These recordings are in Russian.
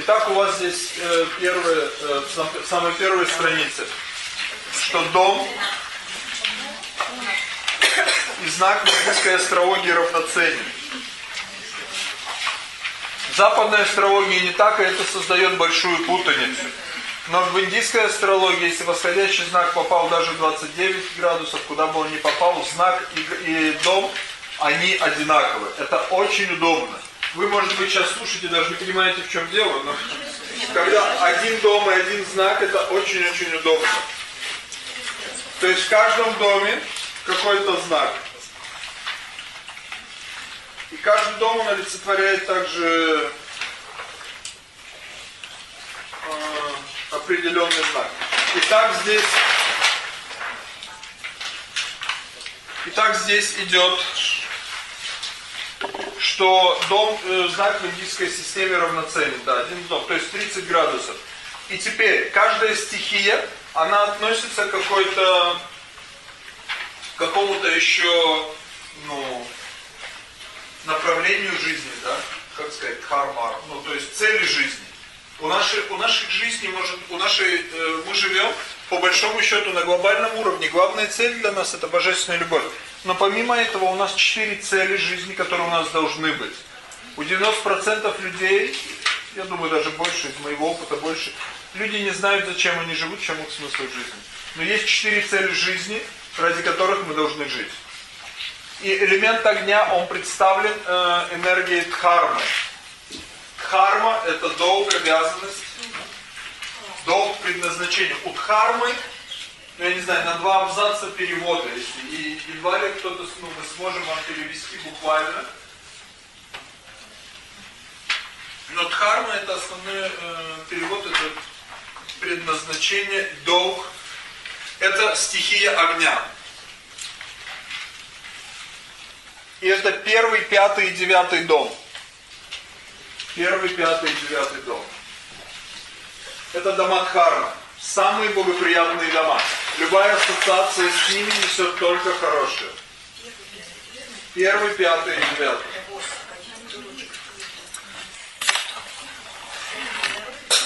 Итак, у вас здесь э, первая, э, самая первая страница, что дом и знак буддийской астрологии равноценен. Западная астрология не так, и это создает большую путаницу. Но в индийской астрологии, если восходящий знак попал даже в 29 градусов, куда бы он ни попал, знак и, и дом, они одинаковы. Это очень удобно. Вы, может быть, сейчас слушаете, даже не понимаете, в чем дело, но когда один дом и один знак, это очень-очень удобно. То есть в каждом доме какой-то знак. И каждый дом он олицетворяет также э, определенный знак. Итак, здесь Итак, здесь идет, что дом, э, знак в индийской системе равноценен, да, один дом, то есть 30 градусов. И теперь, каждая стихия, она относится к какой-то, какому-то еще, ну, направлению жизни, да, как сказать, хармар, ну, то есть цели жизни. У нашей, у нашей жизни, может, у нашей, э, мы живем, по большому счету, на глобальном уровне. Главная цель для нас это божественная любовь. Но помимо этого у нас четыре цели жизни, которые у нас должны быть. У 90% людей, я думаю даже больше, из моего опыта больше, люди не знают, зачем они живут, чем их смысл жизни. Но есть четыре цели жизни, ради которых мы должны жить. И элемент огня, он представлен э, энергией дхармы. Дхарма – это долг, обязанность, долг, предназначение. У дхармы, ну я не знаю, на два абзаца перевода, если и едва ли кто-то, ну мы сможем вам перевести буквально. Но дхарма – это основной э, перевод, это предназначение, долг. Это стихия огня. И это первый, пятый и девятый дом. Первый, пятый и девятый дом. Это дома Дхарма. Самые благоприятные дома. Любая ассоциация с ними несет только хорошее. Первый, пятый и девятый.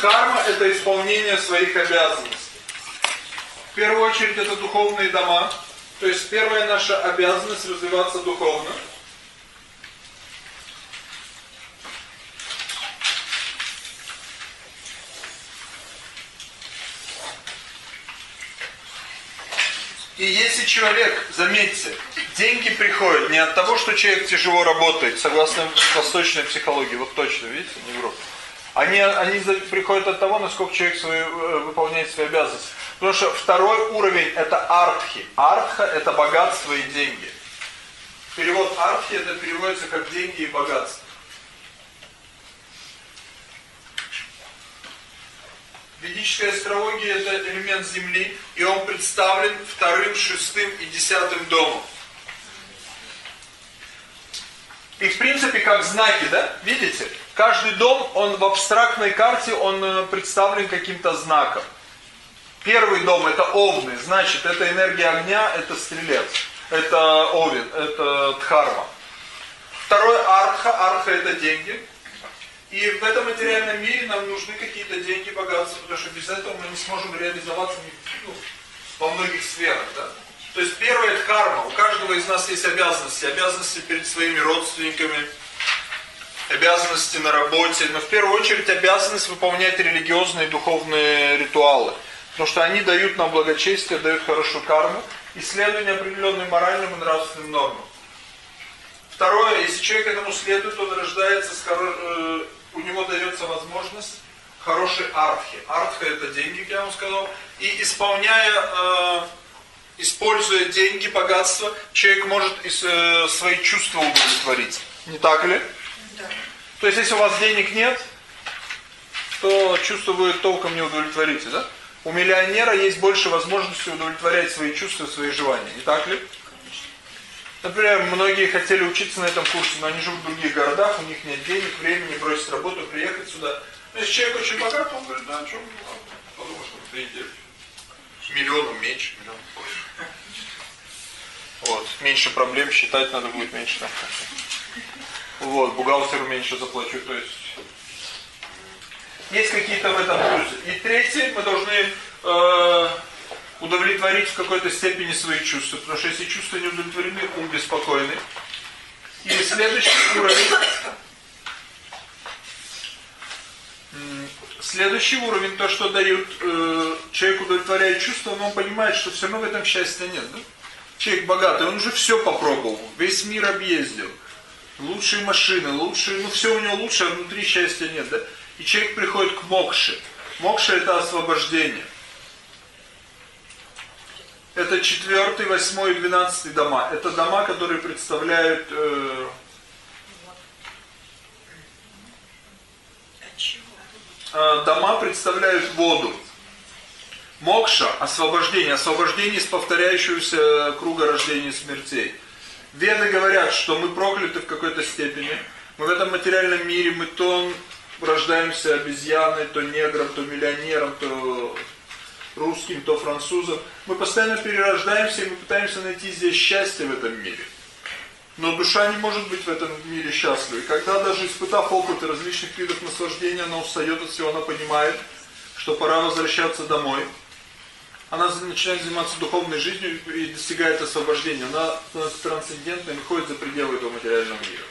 Карма – это исполнение своих обязанностей. В первую очередь это духовные дома, то есть первая наша обязанность развиваться духовно. И если человек, заметьте, деньги приходят не от того, что человек тяжело работает, согласно восточной психологии, вот точно, видите, не вру. Они, они приходят от того, насколько человек свои, э, выполняет свои обязанности. Потому что второй уровень это артхи. Артха это богатство и деньги. Перевод артхи это переводится как деньги и богатство. Ведическая астрология это элемент Земли, и он представлен вторым, шестым и десятым домом. И в принципе как знаки, да? Видите? Каждый дом, он в абстрактной карте, он э, представлен каким-то знаком. Первый дом это овны, значит это энергия огня, это стрелец, это овен, это дхарма. Второй артха, артха это деньги. И в этом материальном мире нам нужны какие-то деньги, богатства, потому что без этого мы не сможем реализоваться ну, во многих сферах. Да? То есть первое это карма. У каждого из нас есть обязанности. Обязанности перед своими родственниками, обязанности на работе, но в первую очередь обязанность выполнять религиозные духовные ритуалы. Потому что они дают нам благочестие, дают хорошую карму, исследование определенным моральным и нравственным нормам. Второе, если человек этому следует, он рождается, с хоро... Э, у него дается возможность хорошей артхи. Артха это деньги, как я вам сказал. И исполняя, э, используя деньги, богатство, человек может э, свои чувства удовлетворить. Не так ли? Да. То есть, если у вас денег нет, то чувства вы толком не удовлетворите, да? У миллионера есть больше возможности удовлетворять свои чувства, свои желания. Не так ли? Например, многие хотели учиться на этом курсе, но они живут в других городах, у них нет денег, времени бросить работу, приехать сюда. Если человек очень богат, он говорит, да, что, подумаешь, что три недели. Миллионом меньше, миллион больше. Вот, меньше проблем считать надо будет меньше. Там. Вот, бухгалтеру меньше заплачу, то есть Есть какие-то в этом плюсы. И третье, мы должны э, удовлетворить в какой-то степени свои чувства. Потому что если чувства не удовлетворены, ум беспокойный. И следующий уровень Следующий уровень, то, что дают э, человеку удовлетворяет чувство, но он понимает, что все равно в этом счастья нет. Да? Человек богатый, он уже все попробовал, весь мир объездил. Лучшие машины, лучшие, ну все у него лучше, а внутри счастья нет. Да? И человек приходит к мокше. Мокша это освобождение. Это четвертый, восьмой и двенадцатый дома. Это дома, которые представляют... Э, дома представляют воду. Мокша – освобождение, освобождение из повторяющегося круга рождения и смертей. Веды говорят, что мы прокляты в какой-то степени. Мы в этом материальном мире, мы то рождаемся обезьяной, то негром, то миллионером, то русским, то французом. Мы постоянно перерождаемся, и мы пытаемся найти здесь счастье в этом мире. Но душа не может быть в этом мире счастлива. И когда даже испытав опыт различных видов наслаждения, она устает от всего, она понимает, что пора возвращаться домой. Она начинает заниматься духовной жизнью и достигает освобождения. Она становится трансцендентной, выходит за пределы этого материального мира.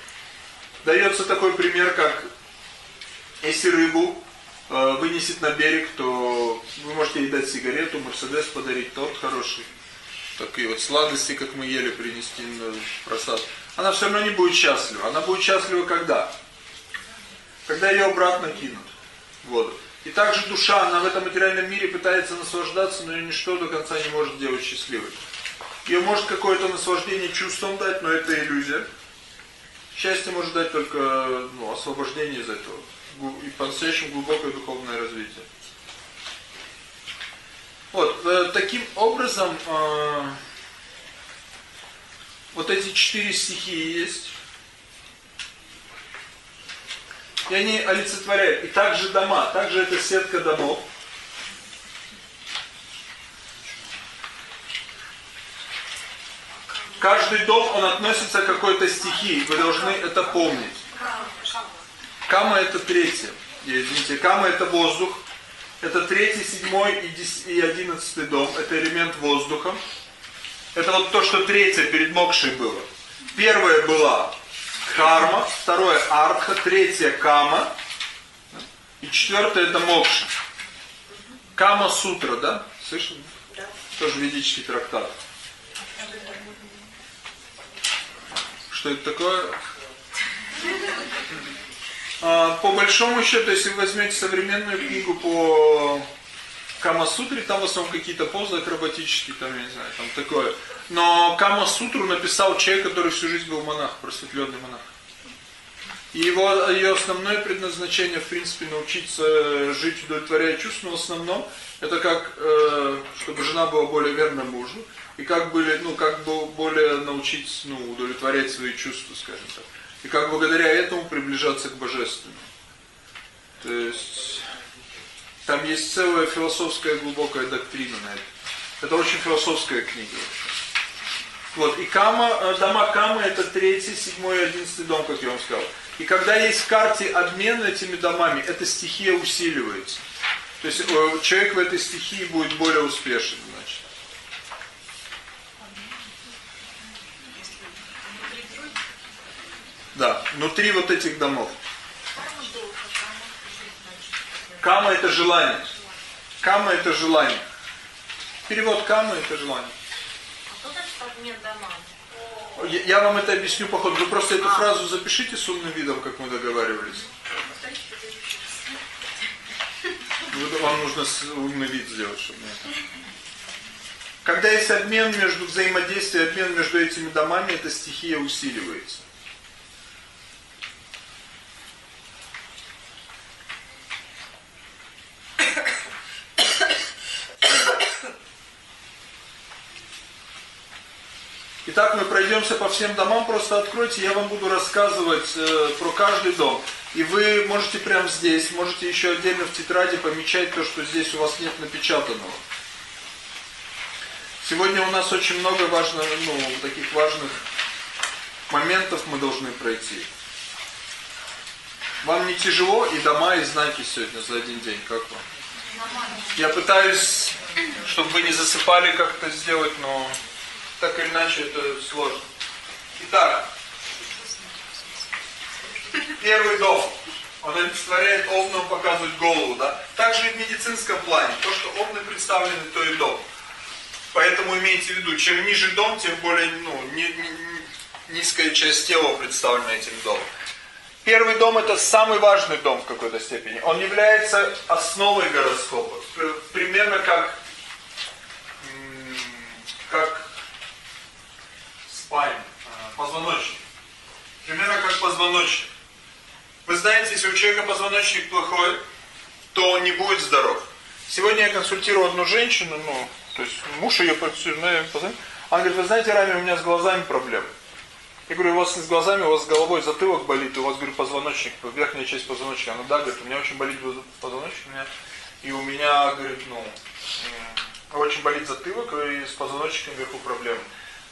Дается такой пример, как если рыбу э, вынесет на берег, то вы можете ей дать сигарету, Мерседес подарить, торт хороший. Такие вот сладости, как мы ели, принести на просад. Она все равно не будет счастлива. Она будет счастлива когда? Когда ее обратно кинут в воду. И также душа, она в этом материальном мире пытается наслаждаться, но ничто до конца не может сделать счастливой. Ее может какое-то наслаждение чувством дать, но это иллюзия. Счастье может дать только ну, освобождение из этого и по-настоящему глубокое духовное развитие. Вот, э, таким образом, э, вот эти четыре стихии есть, и они олицетворяют. И также дома, также это сетка домов. Каждый дом, он относится к какой-то стихии, вы должны это помнить. Кама это третье. Извините, кама это воздух. Это третий, седьмой и одиннадцатый дом. Это элемент воздуха. Это вот то, что третье перед мокшей было. Первое была карма, второе артха, третье кама. И четвертое это мокша. Кама сутра, да? Слышали? Да. Тоже ведический трактат. Что это такое? А, по большому счету, если вы возьмете современную книгу по Кама-сутре, там в основном какие-то позы акробатические, там, я не знаю, там такое. Но Кама-сутру написал человек, который всю жизнь был монах, просветленный монах. И его, ее основное предназначение, в принципе, научиться жить, удовлетворяя чувств, но в основном, это как, э, чтобы жена была более верна мужу, и как, были, ну, как бы более научить ну, удовлетворять свои чувства, скажем так. И как благодаря этому приближаться к Божественному. То есть, там есть целая философская глубокая доктрина на это. Это очень философская книга. Вот, и Кама, э, дома Камы это третий, седьмой одиннадцатый дом, как я вам сказал. И когда есть в карте обмен этими домами, эта стихия усиливается. То есть э, человек в этой стихии будет более успешен, значит. Да, внутри вот этих домов. Кама это желание. Кама это желание. Перевод кама это желание. Я, вам это объясню по ходу. Вы просто эту фразу запишите с умным видом, как мы договаривались. Вам нужно умный вид сделать, чтобы Когда есть обмен между взаимодействием, обмен между этими домами, эта стихия усиливается. Итак, мы пройдемся по всем домам, просто откройте, я вам буду рассказывать э, про каждый дом. И вы можете прямо здесь, можете еще отдельно в тетради помечать то, что здесь у вас нет напечатанного. Сегодня у нас очень много важных, ну, таких важных моментов мы должны пройти. Вам не тяжело и дома, и знаки сегодня за один день? Как вам? Я пытаюсь, чтобы вы не засыпали, как-то сделать, но так или иначе это сложно. Итак, первый дом. Он олицетворяет овну, показывает голову, да? Также и в медицинском плане. То, что овны представлены, то и дом. Поэтому имейте в виду, чем ниже дом, тем более ну, ни, ни, низкая часть тела представлена этим домом. Первый дом это самый важный дом в какой-то степени. Он является основой гороскопа. Примерно как, как спайн, а, позвоночник. Примерно как позвоночник. Вы знаете, если у человека позвоночник плохой, то он не будет здоров. Сегодня я консультирую одну женщину, ну, то есть муж ее практически, она говорит, вы знаете, Рами, у меня с глазами проблемы. Я говорю, у вас с глазами, у вас с головой затылок болит, у вас, говорю, позвоночник, верхняя часть позвоночника. Она, да, говорит, у меня очень болит позвоночник, у меня, и у меня, говорит, ну, очень болит затылок, и с позвоночником вверху проблемы.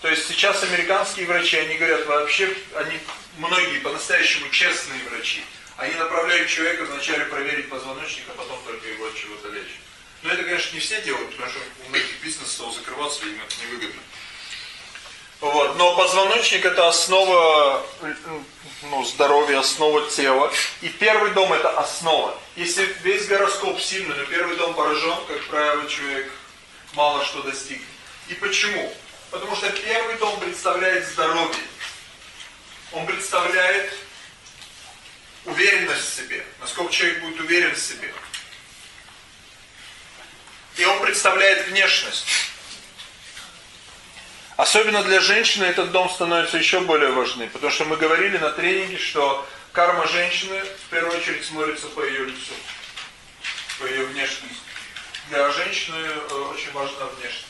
То есть сейчас американские врачи, они говорят, вообще, они, многие по-настоящему честные врачи, они направляют человека вначале проверить позвоночник, а потом только его от чего-то лечат. Но это, конечно, не все делают, потому что у многих бизнесов закрываться им это невыгодно. Вот. Но позвоночник это основа ну, здоровья, основа тела. И первый дом это основа. Если весь гороскоп сильный, но первый дом поражен, как правило, человек мало что достиг. И почему? Потому что первый дом представляет здоровье. Он представляет уверенность в себе. Насколько человек будет уверен в себе. И он представляет внешность. Особенно для женщины этот дом становится еще более важным, потому что мы говорили на тренинге, что карма женщины в первую очередь смотрится по ее лицу, по ее внешности. Для женщины э, очень важна внешность.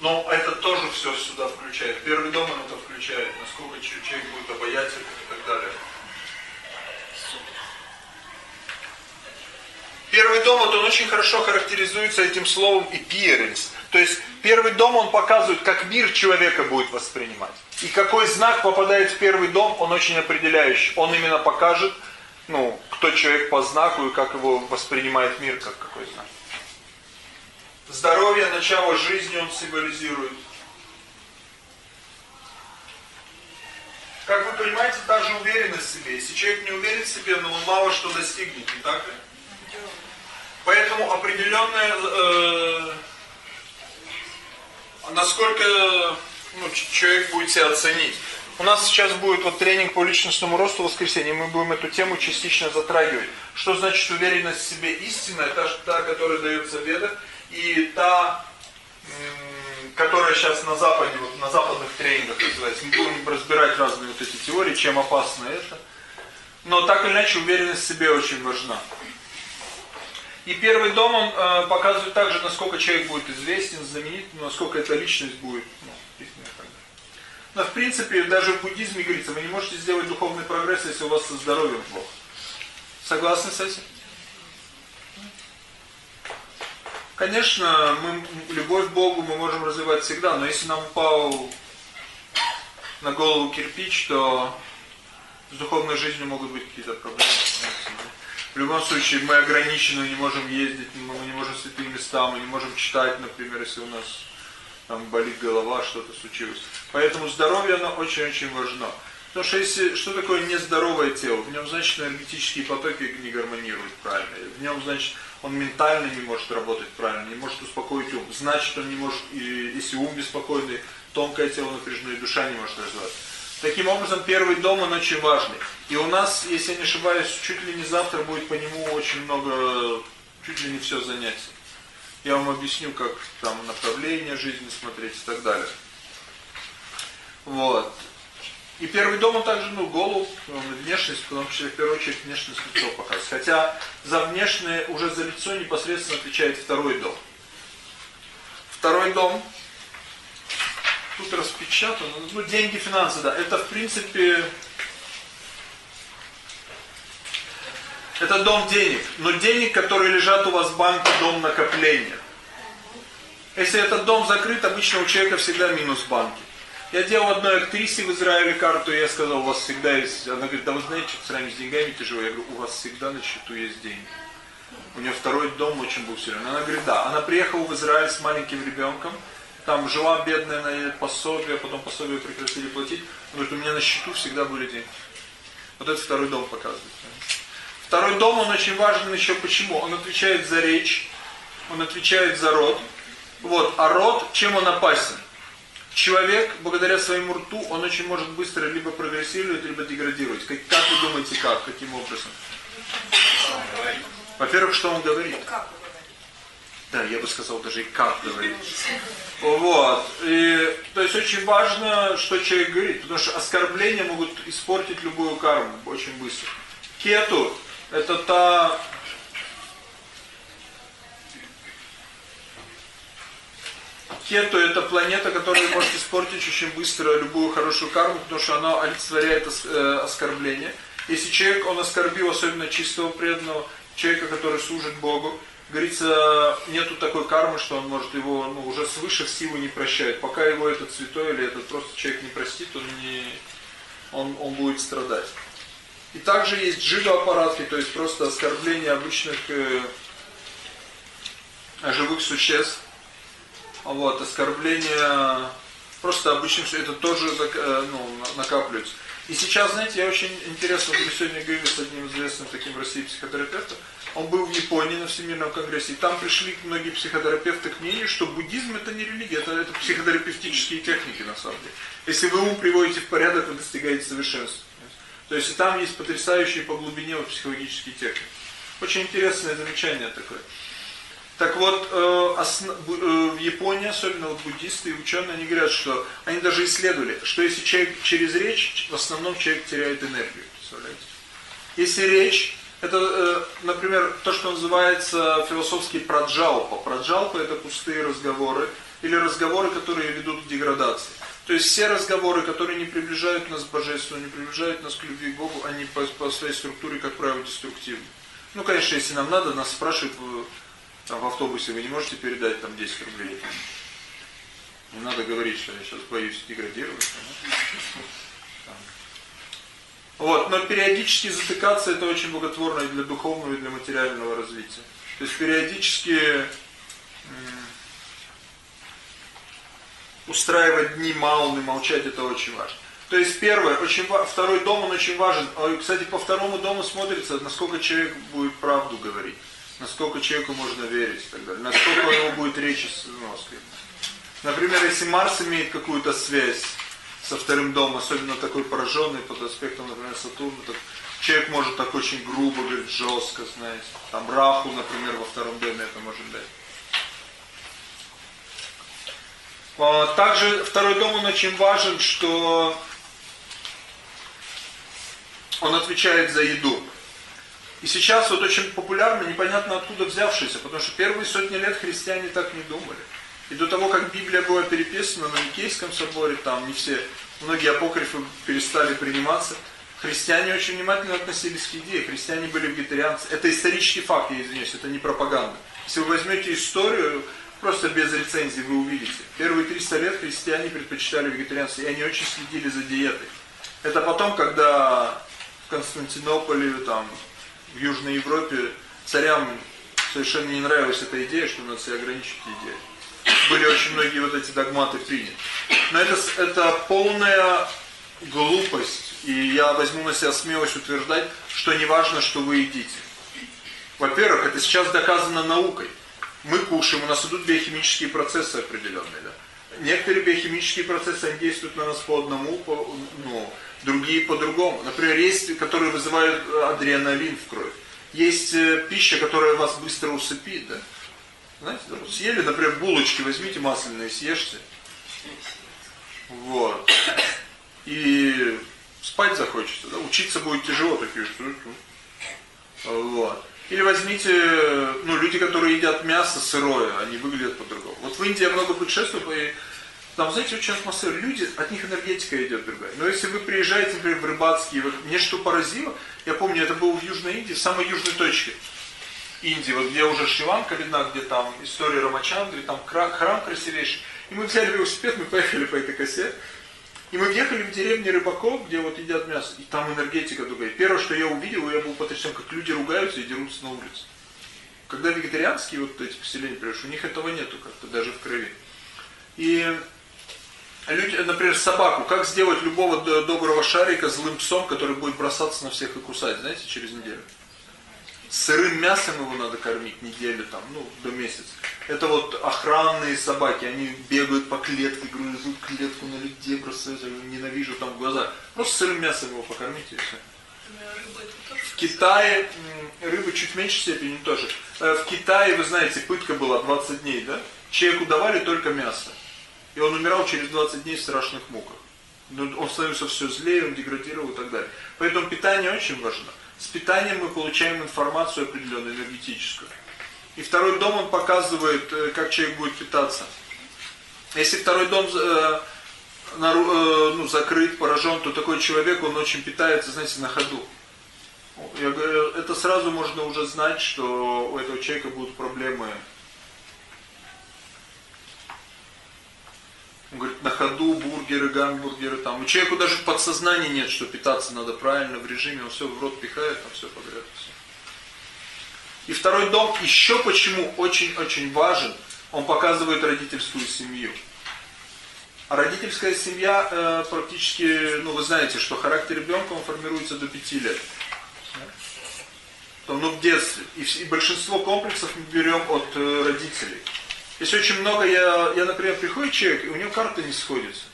Но это тоже все сюда включает. Первый дом он это включает, насколько человек будет обаятельным и так далее. Первый дом, вот он очень хорошо характеризуется этим словом appearance. То есть первый дом, он показывает, как мир человека будет воспринимать. И какой знак попадает в первый дом, он очень определяющий. Он именно покажет, ну, кто человек по знаку и как его воспринимает мир, как какой знак. Здоровье, начало жизни он символизирует. Как вы понимаете, та же уверенность в себе. Если человек не уверен в себе, но он мало что достигнет, не так ли? Поэтому определенное, э, насколько ну, человек будет себя оценить. У нас сейчас будет вот тренинг по личностному росту в воскресенье, мы будем эту тему частично затрагивать. Что значит уверенность в себе истинная, та, та которая дается в ведах, и та, которая сейчас на Западе, вот на западных тренингах называется. Мы будем разбирать разные вот эти теории, чем опасно это. Но так или иначе уверенность в себе очень важна. И первый дом, он э, показывает также, насколько человек будет известен, знаменит, насколько эта личность будет. Ну, Но в принципе, даже в буддизме говорится, вы не можете сделать духовный прогресс, если у вас со здоровьем плохо. Согласны с этим? Конечно, мы, любовь к Богу мы можем развивать всегда, но если нам упал на голову кирпич, то с духовной жизнью могут быть какие-то проблемы. В любом случае, мы ограничены, не можем ездить, мы не можем в святые места, мы не можем читать, например, если у нас там болит голова, что-то случилось. Поэтому здоровье, оно очень-очень важно. Потому что если, что такое нездоровое тело? В нем, значит, энергетические потоки не гармонируют правильно. В нем, значит, он ментально не может работать правильно, не может успокоить ум. Значит, он не может, и, если ум беспокойный, тонкое тело напряжено, и душа не может развиваться. Таким образом, первый дом, он очень важный. И у нас, если я не ошибаюсь, чуть ли не завтра будет по нему очень много, чуть ли не все занятий. Я вам объясню, как там направление жизни смотреть и так далее. Вот. И первый дом, он также, ну, голову, внешность, потому что в первую очередь внешность лицо показывает. Хотя за внешнее, уже за лицо непосредственно отвечает второй дом. Второй дом, тут распечатано, ну, деньги, финансы, да, это в принципе, это дом денег, но денег, которые лежат у вас в банке, дом накопления. Если этот дом закрыт, обычно у человека всегда минус в банке. Я делал одной актрисе в Израиле карту, я сказал, у вас всегда есть... Она говорит, да вы знаете, что с вами с деньгами тяжело. Я говорю, у вас всегда на счету есть деньги. У нее второй дом очень был сильный. Она говорит, да. Она приехала в Израиль с маленьким ребенком, там жила бедная на пособие, потом пособие прекратили платить. Она говорит, у меня на счету всегда были деньги. Вот это второй дом показывает. Второй дом, он очень важен еще почему? Он отвечает за речь, он отвечает за род. Вот, а род, чем он опасен? Человек, благодаря своему рту, он очень может быстро либо прогрессировать, либо деградировать. Как, как вы думаете, как? Каким образом? Во-первых, что он говорит? Да, я бы сказал даже и как говорит. Вот. И, то есть очень важно, что человек говорит, потому что оскорбления могут испортить любую карму очень быстро. Кету – это та Кету это планета, которая может испортить очень быстро любую хорошую карму, потому что она олицетворяет э, оскорбление. Если человек, он оскорбил особенно чистого преданного, человека, который служит Богу, говорится, нету такой кармы, что он может его ну, уже свыше силы не прощать. Пока его этот святой или этот просто человек не простит, он, не, он, он будет страдать. И также есть джига-аппаратки, то есть просто оскорбление обычных э, живых существ вот, оскорбление просто обычным, это тоже э, ну, накапливается. И сейчас, знаете, я очень интересно, мы сегодня говорили с одним известным таким в России психотерапевтом, он был в Японии на Всемирном конгрессе, и там пришли многие психотерапевты к мнению, что буддизм это не религия, это, это психотерапевтические техники на самом деле. Если вы ум приводите в порядок, вы достигаете совершенства. То есть там есть потрясающие по глубине психологические техники. Очень интересное замечание такое. Так вот, э, э, в Японии, особенно вот буддисты и ученые, они говорят, что они даже исследовали, что если человек через речь, в основном человек теряет энергию. Представляете? Если речь, это, э, например, то, что называется философский праджалпа. Праджалпа это пустые разговоры, или разговоры, которые ведут к деградации. То есть все разговоры, которые не приближают нас к Божеству, не приближают нас к любви к Богу, они по, по своей структуре, как правило, деструктивны. Ну, конечно, если нам надо, нас спрашивают там в автобусе вы не можете передать там 10 рублей. Не надо говорить, что я сейчас боюсь деградировать. Вот, но периодически затыкаться это очень благотворно и для духовного, и для материального развития. То есть периодически устраивать дни мауны, молчать это очень важно. То есть первое, очень второй дом он очень важен. Кстати, по второму дому смотрится, насколько человек будет правду говорить насколько человеку можно верить и так далее, насколько у него будет речь с мозгом. Например, если Марс имеет какую-то связь со вторым домом, особенно такой пораженный под аспектом, например, Сатурна, так человек может так очень грубо говорить, жестко, знаете. Там Раху, например, во втором доме это может дать. А, также второй дом, он очень важен, что он отвечает за еду. И сейчас вот очень популярно, непонятно откуда взявшееся, потому что первые сотни лет христиане так не думали. И до того, как Библия была переписана на Никейском соборе, там не все, многие апокрифы перестали приниматься, христиане очень внимательно относились к идее, христиане были вегетарианцы. Это исторический факт, я извиняюсь, это не пропаганда. Если вы возьмете историю, просто без рецензии вы увидите. Первые 300 лет христиане предпочитали вегетарианство, и они очень следили за диетой. Это потом, когда в Константинополе, там, в Южной Европе царям совершенно не нравилась эта идея, что надо себя ограничить идеей. Были очень многие вот эти догматы приняты. Но это, это полная глупость. И я возьму на себя смелость утверждать, что не важно, что вы едите. Во-первых, это сейчас доказано наукой. Мы кушаем, у нас идут биохимические процессы определенные. Да? Некоторые биохимические процессы они действуют на нас по одному, по, ну, другие по-другому. Например, есть, которые вызывают адреналин в кровь. Есть э, пища, которая вас быстро усыпит, да? Знаете, съели, например, булочки, возьмите масляные, съешьте. Вот. И спать захочется, да? Учиться будет тяжело, такие что Вот. Или возьмите, ну, люди, которые едят мясо сырое, они выглядят по-другому. Вот в Индии много путешествует, там, знаете, очень атмосфера, люди, от них энергетика идет другая. Но если вы приезжаете, например, в Рыбацкий, вот, мне что поразило, я помню, это было в Южной Индии, в самой южной точке Индии, вот где уже Шиванка видна, где там история Рамачандры, там храм красивейший. И мы взяли велосипед, мы поехали по этой косе, И мы въехали в деревню рыбаков, где вот едят мясо, и там энергетика другая. Первое, что я увидел, я был потрясен, как люди ругаются и дерутся на улице. Когда вегетарианские вот эти поселения у них этого нету как-то даже в крови. И люди, например, собаку, как сделать любого доброго шарика злым псом, который будет бросаться на всех и кусать, знаете, через неделю? Сырым мясом его надо кормить неделю, там, ну, до месяца. Это вот охранные собаки, они бегают по клетке, грызут клетку на людей, просто ненавижу там в глаза. Просто сырым мясом его покормите и все. В Китае, рыбы чуть в меньшей степени тоже. Э, в Китае, вы знаете, пытка была 20 дней, да? Человеку давали только мясо. И он умирал через 20 дней в страшных муках. Ну, он становился все злее, он деградировал и так далее. Поэтому питание очень важно. С питанием мы получаем информацию определенную, энергетическую. И второй дом он показывает, э, как человек будет питаться. Если второй дом э, э, ну, закрыт, поражен, то такой человек, он очень питается, знаете, на ходу. Я говорю, это сразу можно уже знать, что у этого человека будут проблемы. Он говорит, на ходу бургеры, гамбургеры, там. У человека даже в нет, что питаться надо правильно, в режиме, он все в рот пихает, там все подряд. Все. И второй дом еще почему очень-очень важен, он показывает родительскую семью. А родительская семья э, практически, ну вы знаете, что характер ребенка он формируется до 5 лет. Ну в детстве. И, и большинство комплексов мы берем от э, родителей. Если очень много, я, я, например, приходит человек, и у него карты не сходятся.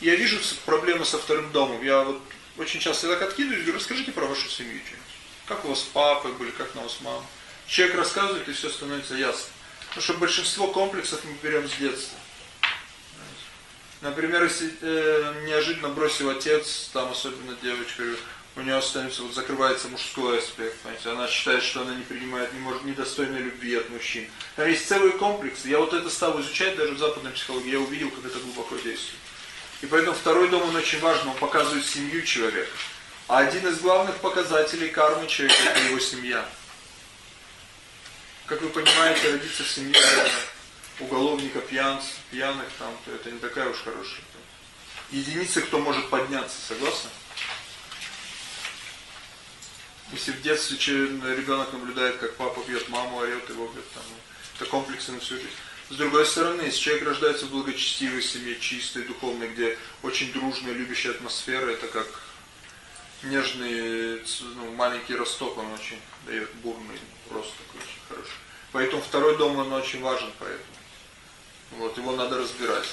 Я вижу проблемы со вторым домом. Я вот очень часто я так откидываюсь, говорю, расскажите про вашу семью. Как у вас папы были, как на вас мама. Человек рассказывает, и все становится ясно. Потому что большинство комплексов мы берем с детства. Например, если э, неожиданно бросил отец, там особенно девочка, у нее останется, вот закрывается мужской аспект, понимаете, она считает, что она не принимает, не может, недостойной любви от мужчин. Там есть целый комплекс, я вот это стал изучать даже в западной психологии, я увидел, как это глубоко действует. И поэтому второй дом, он очень важен, он показывает семью человека. А один из главных показателей кармы человека – это его семья. Как вы понимаете, родиться в семье уголовника, пьян, пьяных, там, то это не такая уж хорошая. Единицы, кто может подняться, согласны? Если в детстве ребенок наблюдает, как папа бьет маму, орет, его бьет, там, это комплексы на всю жизнь. С другой стороны, если человек рождается в благочестивой семье, чистой, духовной, где очень дружная, любящая атмосфера, это как нежный ну, маленький росток, он очень дает бурный рост такой очень хороший. Поэтому второй дом, он очень важен поэтому. Вот, его надо разбирать.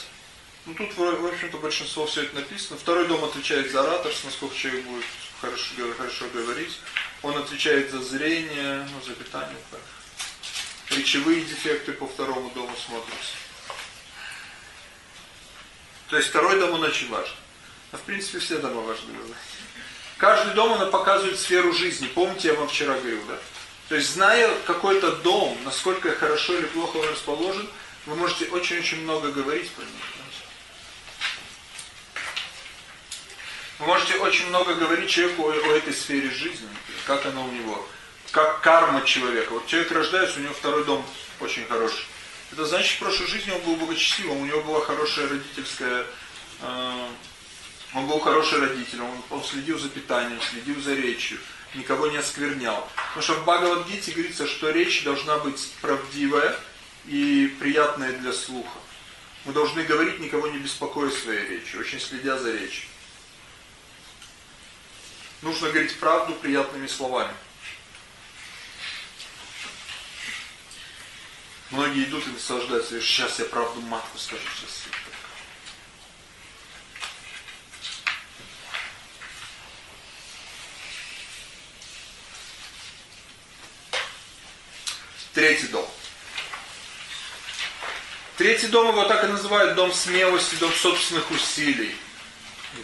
Ну тут, в общем-то, большинство все это написано. Второй дом отвечает за ораторство, насколько человек будет хорошо, хорошо говорить. Он отвечает за зрение, ну, за питание. Речевые дефекты по второму дому смотрятся. То есть второй дом он очень важен. А в принципе все дома важны. Каждый дом он показывает сферу жизни. Помните, я вам вчера говорил, да? То есть, зная какой-то дом, насколько хорошо или плохо он расположен, вы можете очень-очень много говорить про него. Вы можете очень много говорить человеку о, о этой сфере жизни, как она у него, как карма человека. Вот человек рождается, у него второй дом очень хороший. Это значит, в прошлой жизни он был благочестивым, у него была хорошая родительская э, он был хороший родитель, он, он следил за питанием, следил за речью, никого не осквернял. Потому что в Бхагавадгите говорится, что речь должна быть правдивая и приятная для слуха. Мы должны говорить, никого не беспокоя своей речью, очень следя за речью. Нужно говорить правду приятными словами. Многие идут и наслаждаются, сейчас я правду матку скажу, сейчас Третий дом. Третий дом его так и называют дом смелости, дом собственных усилий.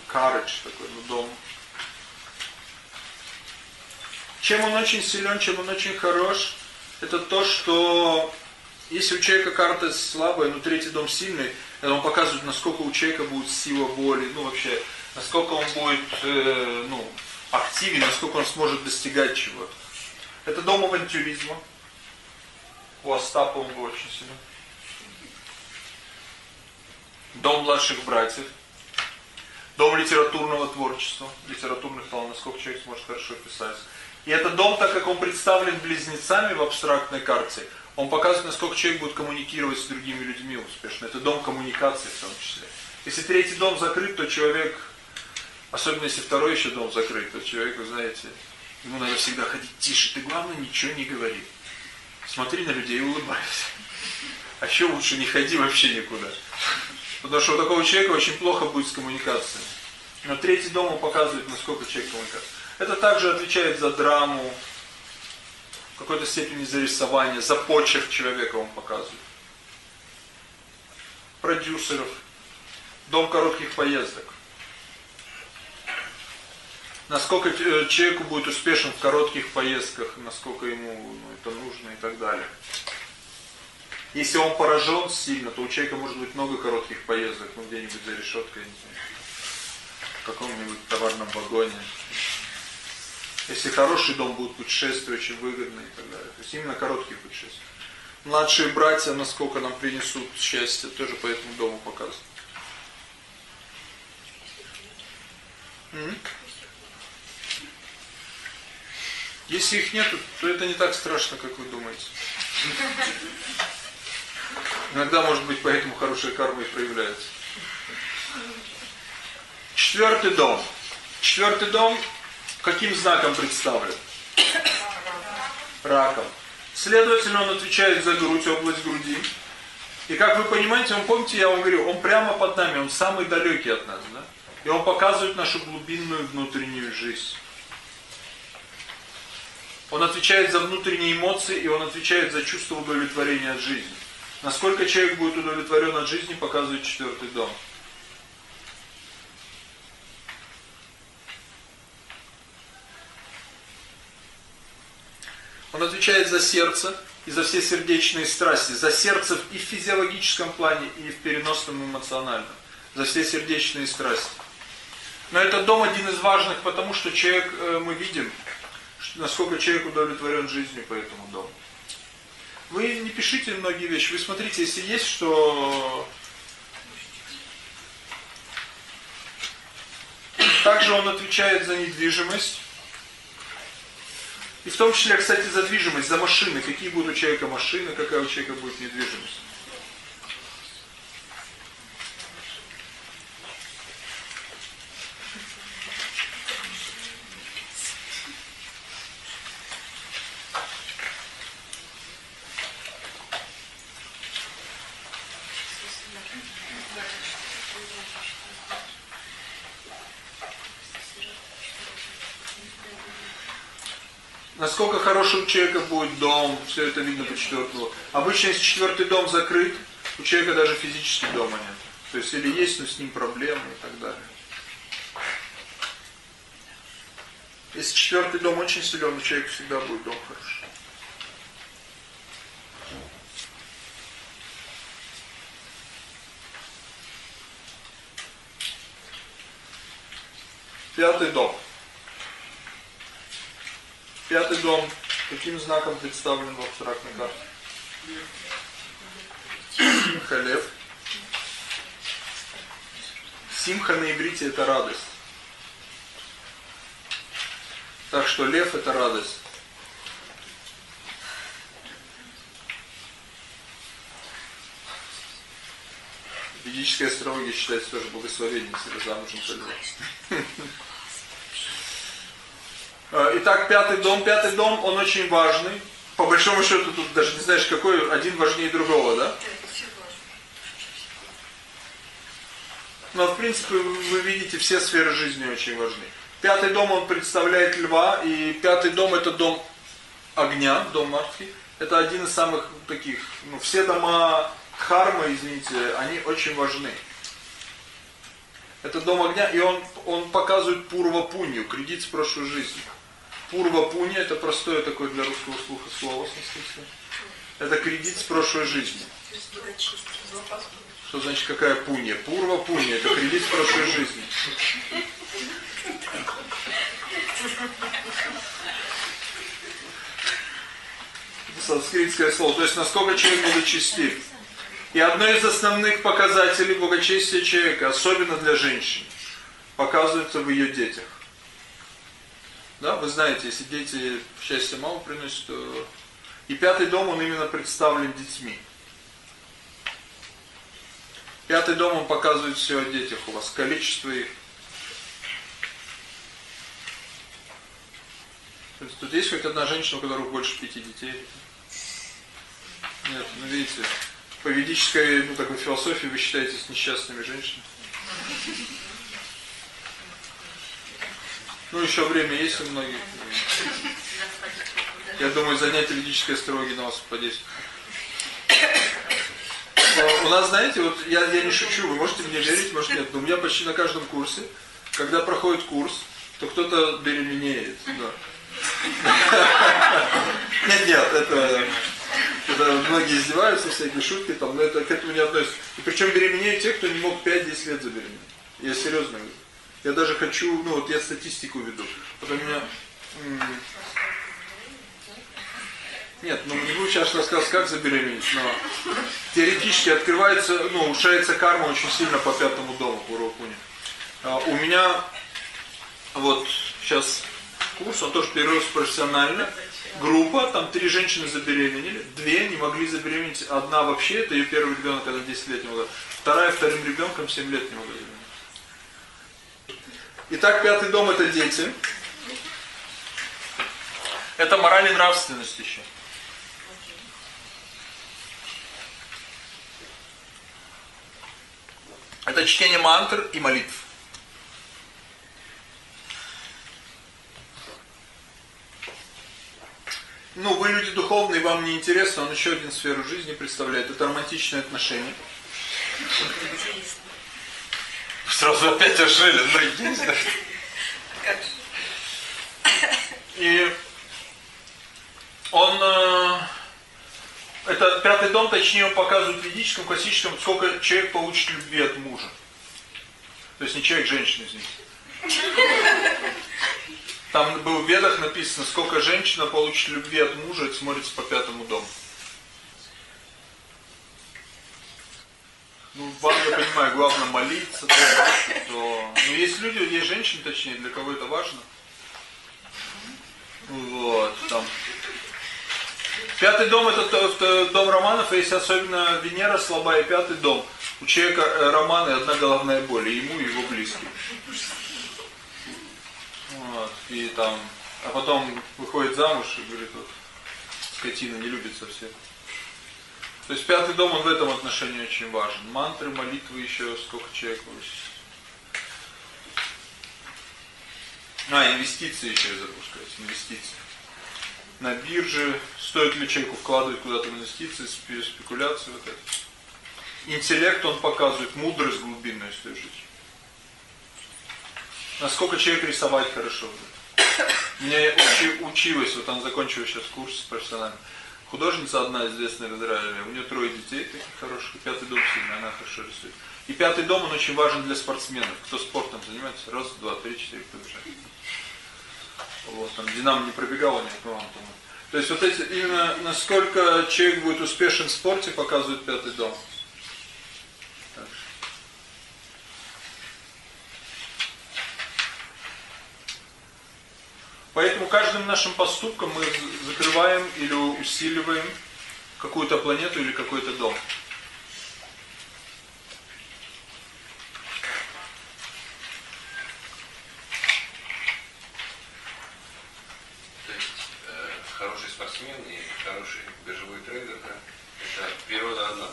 Courage такой, ну дом. Чем он очень силен, чем он очень хорош, это то, что если у человека карта слабая, но третий дом сильный, это он показывает, насколько у человека будет сила воли, ну вообще, насколько он будет э, ну, активен, насколько он сможет достигать чего-то. Это дом авантюризма. У Остапа он был очень силен. Дом младших братьев. Дом литературного творчества, литературных талантов, насколько человек сможет хорошо писать. И этот дом, так как он представлен близнецами в абстрактной карте, он показывает, насколько человек будет коммуникировать с другими людьми успешно. Это дом коммуникации в том числе. Если третий дом закрыт, то человек, особенно если второй еще дом закрыт, то человек, вы знаете, ему надо всегда ходить тише, ты главное ничего не говори. Смотри на людей и улыбайся. А еще лучше не ходи вообще никуда. Потому что у такого человека очень плохо будет с коммуникацией. Но третий дом он показывает, насколько человек коммуникация. Это также отвечает за драму, в какой-то степени за рисование, за почерк человека он показывает. Продюсеров. Дом коротких поездок. Насколько э, человеку будет успешен в коротких поездках, насколько ему ну, это нужно и так далее. Если он поражен сильно, то у человека может быть много коротких поездок, ну где-нибудь за решеткой, в каком-нибудь товарном вагоне. Если хороший дом, будет путешествие очень выгодное и так далее. То есть именно короткие путешествия. Младшие братья, насколько нам принесут счастье, тоже по этому дому показывают. Если их нет, то это не так страшно, как вы думаете. Иногда, может быть, поэтому хорошая карма и проявляется. Четвертый дом. Четвертый дом каким знаком представлен? Раком. Следовательно, он отвечает за грудь, область груди. И как вы понимаете, он, помните, я вам говорю, он прямо под нами, он самый далекий от нас, да? И он показывает нашу глубинную внутреннюю жизнь. Он отвечает за внутренние эмоции, и он отвечает за чувство удовлетворения от жизни. Насколько человек будет удовлетворен от жизни, показывает четвертый дом. Он отвечает за сердце и за все сердечные страсти. За сердце и в физиологическом плане, и в переносном эмоциональном. За все сердечные страсти. Но этот дом один из важных, потому что человек, э, мы видим, насколько человек удовлетворен жизнью по этому дому. Вы не пишите многие вещи. Вы смотрите, если есть, что... Также он отвечает за недвижимость. И в том числе, кстати, за движимость, за машины. Какие будут у человека машины, какая у человека будет недвижимость. Насколько хороший у человека будет дом, все это видно по четвертому. Обычно, если четвертый дом закрыт, у человека даже физически дома нет. То есть, или есть, но с ним проблемы и так далее. Если четвертый дом очень силен, у человека всегда будет дом хороший. Пятый дом. Пятый дом. Каким знаком представлен в абстрактной карте? Симха лев. Симха на иврите это радость. Так что лев это радость. Ведическая астрология считается тоже благословением, если замужем за итак, пятый дом. Пятый дом, он очень важный. По большому счету, тут даже не знаешь, какой один важнее другого, да? Но, в принципе, вы видите, все сферы жизни очень важны. Пятый дом, он представляет льва, и пятый дом, это дом огня, дом Мартхи. Это один из самых таких, ну, все дома Харма, извините, они очень важны. Это дом огня, и он, он показывает Пурва Пунью, кредит с прошлой жизни. Пурва пуня это простое такое для русского слуха слово. Это кредит с прошлой жизни. Что значит какая пуня? Пурва пуня это кредит с прошлой жизни. Санскритское слово. То есть насколько человек благочестив. И одно из основных показателей благочестия человека, особенно для женщин, показывается в ее детях. Да, вы знаете, если дети счастье мало приносят, то... И пятый дом, он именно представлен детьми. Пятый дом, он показывает все о детях у вас, количество их. Тут есть хоть одна женщина, у которой больше пяти детей? Нет, ну видите, по ведической ну, такой философии вы считаетесь несчастными женщинами. Ну, еще время есть у многих. Я думаю, занятие ведической астрологии на вас подействует. У нас, знаете, вот я, я не шучу, вы можете мне верить, может нет, но у меня почти на каждом курсе, когда проходит курс, то кто-то беременеет. Да. Нет, нет, это, это многие издеваются, всякие шутки, там, но это к этому не относится. И причем беременеют те, кто не мог 5-10 лет забеременеть. Я серьезно говорю. Я даже хочу, ну вот я статистику веду. Вот у меня... Нет, ну не буду сейчас рассказывать, как забеременеть, но теоретически открывается, ну, ушается карма очень сильно по пятому дому, по Рокуне. А, у меня вот сейчас курс, он тоже перерос профессионально. Группа, там три женщины забеременели, две не могли забеременеть. Одна вообще, это ее первый ребенок, когда 10 лет не могла. Вторая вторым ребенком 7 лет не могла забеременеть. Итак, пятый дом это дети. Это мораль и нравственность еще. Это чтение мантр и молитв. ну, вы люди духовные, вам не интересно, он еще один сферу жизни представляет. Это романтичные отношения. Сразу опять ожили, есть. И он, э, это пятый дом, точнее он показывает в ведическом, классическом, сколько человек получит любви от мужа. То есть не человек, женщина, извините. Там было в ведах написано, сколько женщина получит любви от мужа, это смотрится по пятому дому. Ну, вам, я понимаю, главное молиться, то, то... Но есть люди, есть женщины, точнее, для кого это важно. Вот, там. Пятый дом это, это дом романов, а если особенно Венера слабая, пятый дом. У человека э, романы одна головная боль, и ему, и его близким. Вот, и там, а потом выходит замуж и говорит, вот, скотина не любит совсем. То есть пятый дом, он в этом отношении очень важен. Мантры, молитвы еще, сколько человек. А, инвестиции еще я сказать, инвестиции. На бирже, стоит ли человеку вкладывать куда-то в инвестиции, спекуляции, вот это. Интеллект он показывает, мудрость глубинную свою жизнь насколько человек рисовать хорошо будет. Мне учи, училась, вот она закончила сейчас курс профессиональный. Художница одна известная в Израиле, у нее трое детей таких хороших, пятый дом сильный, она хорошо рисует. И пятый дом, он очень важен для спортсменов, кто спортом занимается, раз, два, три, четыре, побежать. Вот, там Динамо не пробегал, они по вам То есть вот эти, именно насколько человек будет успешен в спорте, показывает пятый дом. Поэтому каждым нашим поступком мы закрываем или усиливаем какую-то планету или какой-то дом. То есть э, хороший спортсмен и хороший биржевой трейдер, да, это природа одна.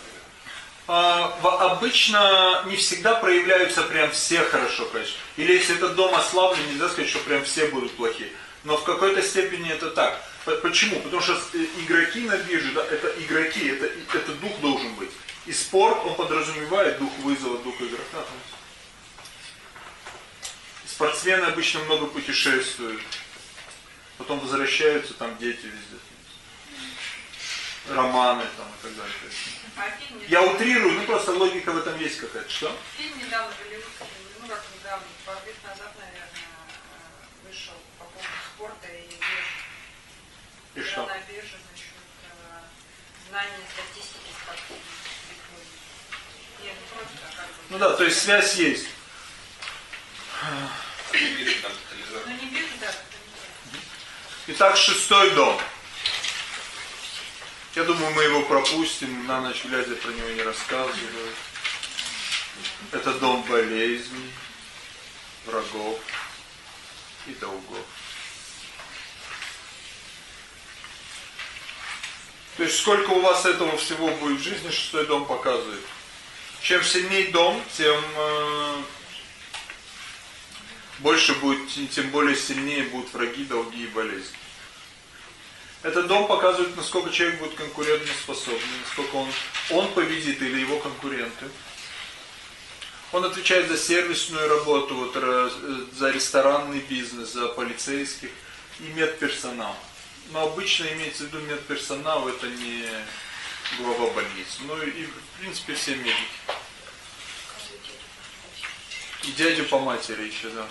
А, обычно не всегда проявляются прям все хорошо, конечно. Или если этот дом ослаблен, нельзя сказать, что прям все будут плохие но в какой-то степени это так. Почему? Потому что э, игроки на бирже, да, это игроки, это, это дух должен быть. И спорт, он подразумевает дух вызова, дух игрока. Спортсмены обычно много путешествуют, потом возвращаются, там дети везде. Романы там и так далее. А Я утрирую, ну просто логика в этом есть какая-то. Что? Фильм недавно ну как недавно, пару лет назад, наверное, вышел по поводу спорта и биржи. И что? На бирже насчет э, знания статистики спортивной. Ну да, то есть связь есть. Ну. Итак, шестой дом. Я думаю, мы его пропустим, на ночь глядя про него не рассказываю. Это дом болезней, врагов и долгов. То есть сколько у вас этого всего будет в жизни, шестой дом показывает. Чем сильнее дом, тем э, больше будет, тем более сильнее будут враги, долги и болезни. Этот дом показывает, насколько человек будет конкурентоспособный, насколько он, он победит или его конкуренты. Он отвечает за сервисную работу, вот, э, за ресторанный бизнес, за полицейских и медперсонал. Но обычно имеется в виду медперсонал, это не глава больницы. Ну и в принципе все медики. И дядю по матери еще, да.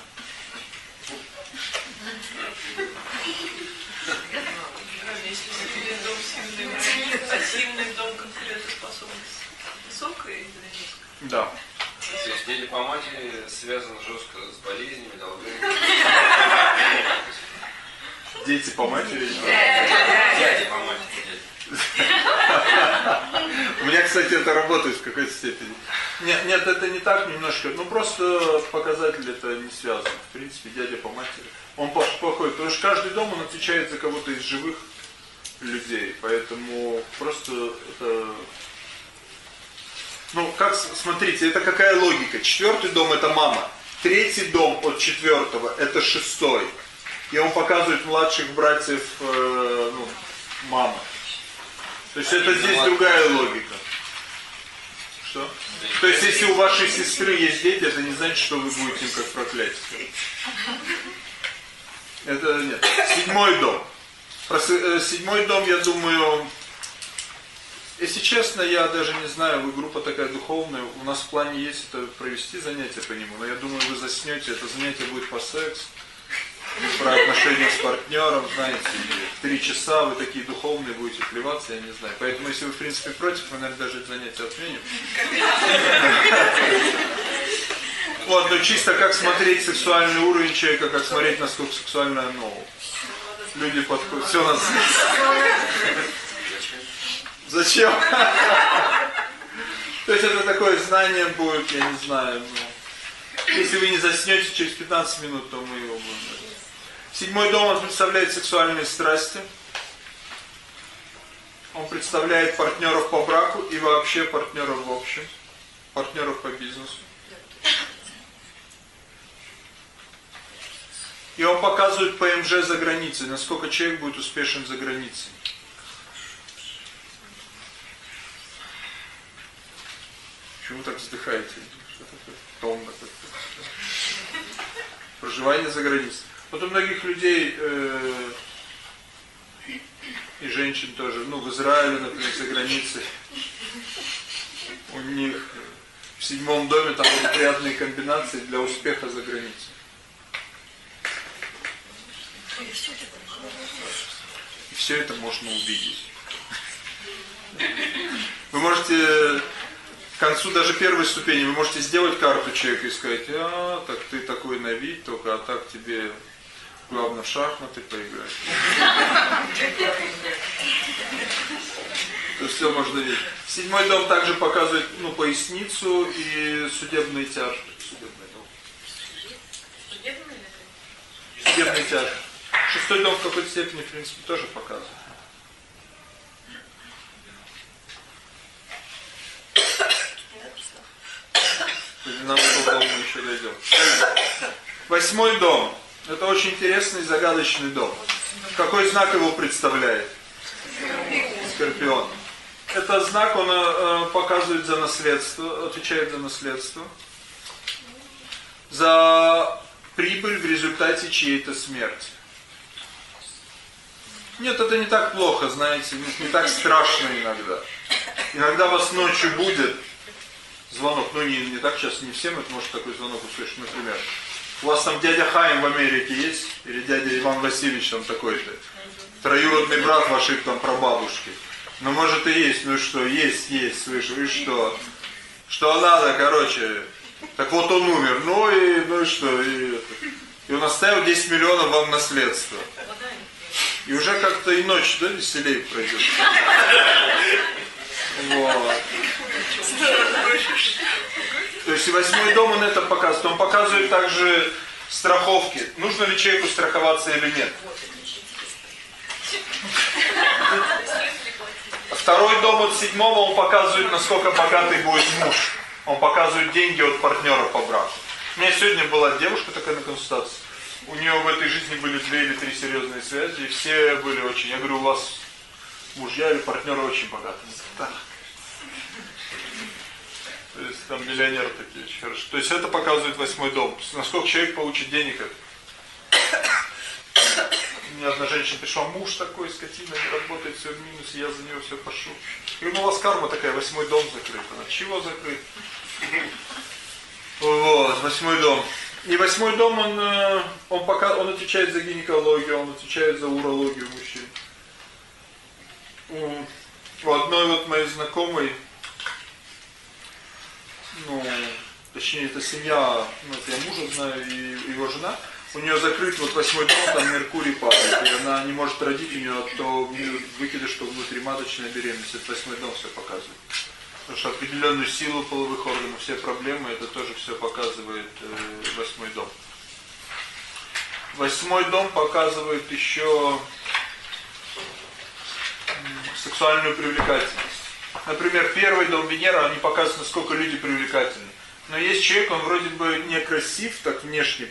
Если сильный дом сильный, а сильный дом конкурентоспособность высокая или низкая? Да. То есть дядя по матери связан жестко с болезнями, долгами. Дети по матери. Дядя по матери. У меня, кстати, это работает в какой-то степени. Нет, нет, это не так немножко. Ну, просто показатель это не связан. В принципе, дядя по матери. Он плохой, потому что каждый дом, он отвечает за кого-то из живых людей. Поэтому просто это... Ну, как, смотрите, это какая логика? Четвертый дом это мама. Третий дом от четвертого это шестой. И он показывает младших братьев э, ну, мамы. То есть это здесь другая логика. Что? То есть если у вашей сестры есть дети, это не значит, что вы будете им как проклятие. Это нет. Седьмой дом. Про э, седьмой дом, я думаю, если честно, я даже не знаю, вы группа такая духовная, у нас в плане есть это провести занятие по нему, но я думаю, вы заснете, это занятие будет по сексу, про отношения с партнером, знаете, три часа вы такие духовные будете плеваться, я не знаю. Поэтому, если вы, в принципе, против, мы, наверное, даже это занятие отменим. Вот, но чисто как смотреть сексуальный уровень человека, как смотреть, насколько сексуально, ну, люди подходят. Все нас... Зачем? То есть это такое знание будет, я не знаю, ну, если вы не заснете через 15 минут, то мы его будем. Седьмой дом, он представляет сексуальные страсти. Он представляет партнеров по браку и вообще партнеров в общем. Партнеров по бизнесу. И он показывает ПМЖ за границей, насколько человек будет успешен за границей. Почему так вздыхаете? Что? Томно Проживание за границей. Вот у многих людей э, и женщин тоже, ну в Израиле, например, за границей, у них в седьмом доме там благоприятные комбинации для успеха за границей. И все это можно увидеть. Вы можете к концу даже первой ступени, вы можете сделать карту человека и сказать, а, так ты такой на вид, только а так тебе главное в шахматы поиграть. То все можно видеть. Седьмой дом также показывает ну, поясницу и судебные тяжбы. Судебный дом. Судебные тяжбы. Шестой дом в какой-то степени, в принципе, тоже показывает. Нам до дома еще дойдем. Восьмой дом. Это очень интересный загадочный дом. Какой знак его представляет? Скорпион. Это знак, он э, показывает за наследство, отвечает за наследство. За прибыль в результате чьей-то смерти. Нет, это не так плохо, знаете, не, не так страшно иногда. Иногда вас ночью будет звонок, ну не, не так сейчас, не всем это может такой звонок услышать, например. У вас там дядя Хаим в Америке есть? Или дядя Иван Васильевич там такой-то? Троюродный брат вашей там прабабушки. Ну может и есть, ну что, есть, есть, слышу, и что? Что надо, короче, Так вот он умер. Ну и, ну и что? И, и он оставил 10 миллионов вам наследство. И уже как-то и ночь, да, веселее пройдет. Вот. То есть восьмой дом он это показывает. Он показывает также страховки. Нужно ли человеку страховаться или нет. Второй дом от седьмого он показывает, насколько богатый будет муж. Он показывает деньги от партнера по браку. У меня сегодня была девушка такая на консультации. У нее в этой жизни были две или три серьезные связи, и все были очень... Я говорю, у вас мужья или партнеры очень богатые. Да. То есть там миллионеры такие очень хорошо. То есть это показывает восьмой дом. Насколько человек получит денег это. Мне одна женщина пришла, муж такой, скотина, не работает, все в минусе, я за него все пошу. И у вас карма такая, восьмой дом закрыт. Она, чего закрыт? Вот, восьмой дом. И восьмой дом, он, э, он, пока, он отвечает за гинекологию, он отвечает за урологию мужчин. У одной вот моей знакомой, ну, точнее, это семья, ну, это я мужа знаю и его жена, у нее закрыт вот восьмой дом, там Меркурий падает, и она не может родить, у нее то выкидыш, что внутриматочная беременность, это восьмой дом все показывает. Потому что определенную силу половых органов, все проблемы, это тоже все показывает э, восьмой дом. Восьмой дом показывает еще сексуальную привлекательность. Например, первый дом Венера, они показывают, насколько люди привлекательны. Но есть человек, он вроде бы не красив, так внешне,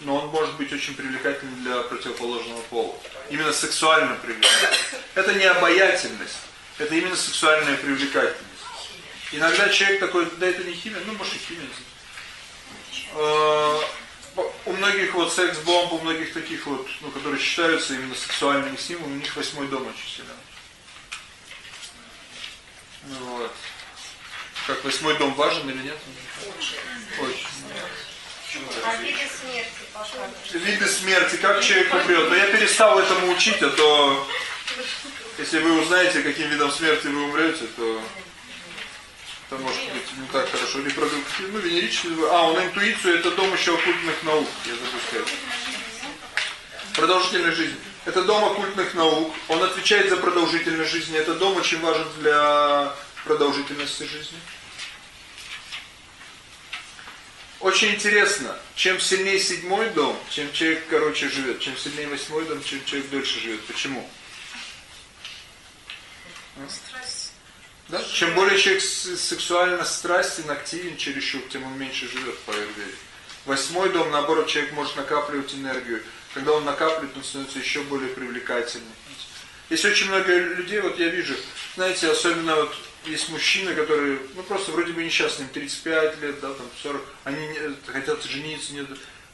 но он может быть очень привлекательным для противоположного пола. Именно сексуально привлекательным. Это не обаятельность, это именно сексуальная привлекательность. Иногда человек такой, да это не химия, ну может и химия. А, у многих вот секс-бомб, у многих таких вот, ну, которые считаются именно сексуальными символами, у них восьмой дом очень сильно. Ну, вот. Как восьмой дом важен или нет? Очень. Очень. А виды смерти показывают. Виды смерти, как человек умрет. Но я перестал этому учить, а то если вы узнаете, каким видом смерти вы умрете, то это может быть не так хорошо. Или продуктивно, ну, венерический. А, он интуицию, это дом еще оккультных наук, я сказать. Продолжительность жизни. Это дом оккультных наук. Он отвечает за продолжительность жизни. Это дом очень важен для продолжительности жизни. Очень интересно, чем сильнее седьмой дом, чем человек короче живет, чем сильнее восьмой дом, чем человек дольше живет. Почему? Страсть. Да? Чем более человек сексуально страстен, активен чересчур, тем он меньше живет по Аюрведе. Восьмой дом, наоборот, человек может накапливать энергию. Когда он накапливает, он становится еще более привлекательным. Есть очень много людей, вот я вижу, знаете, особенно вот есть мужчины, которые, ну просто вроде бы несчастные, 35 лет, да, там 40, они не, хотят жениться, нет,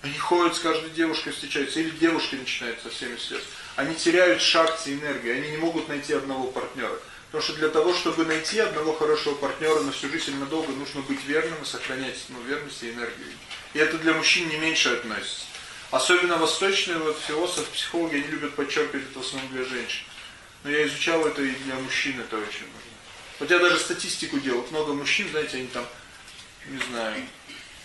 они ходят с каждой девушкой, встречаются, или девушки начинают со всеми связь. Они теряют шакти энергии, они не могут найти одного партнера. Потому что для того, чтобы найти одного хорошего партнера на всю жизнь надолго, нужно быть верным и сохранять ну, верность и энергию. И это для мужчин не меньше относится. Особенно восточные вот, философы, психологи, они любят подчеркивать это в основном для женщин. Но я изучал это и для мужчин это очень важно. Вот я даже статистику делал. Вот много мужчин, знаете, они там, не знаю,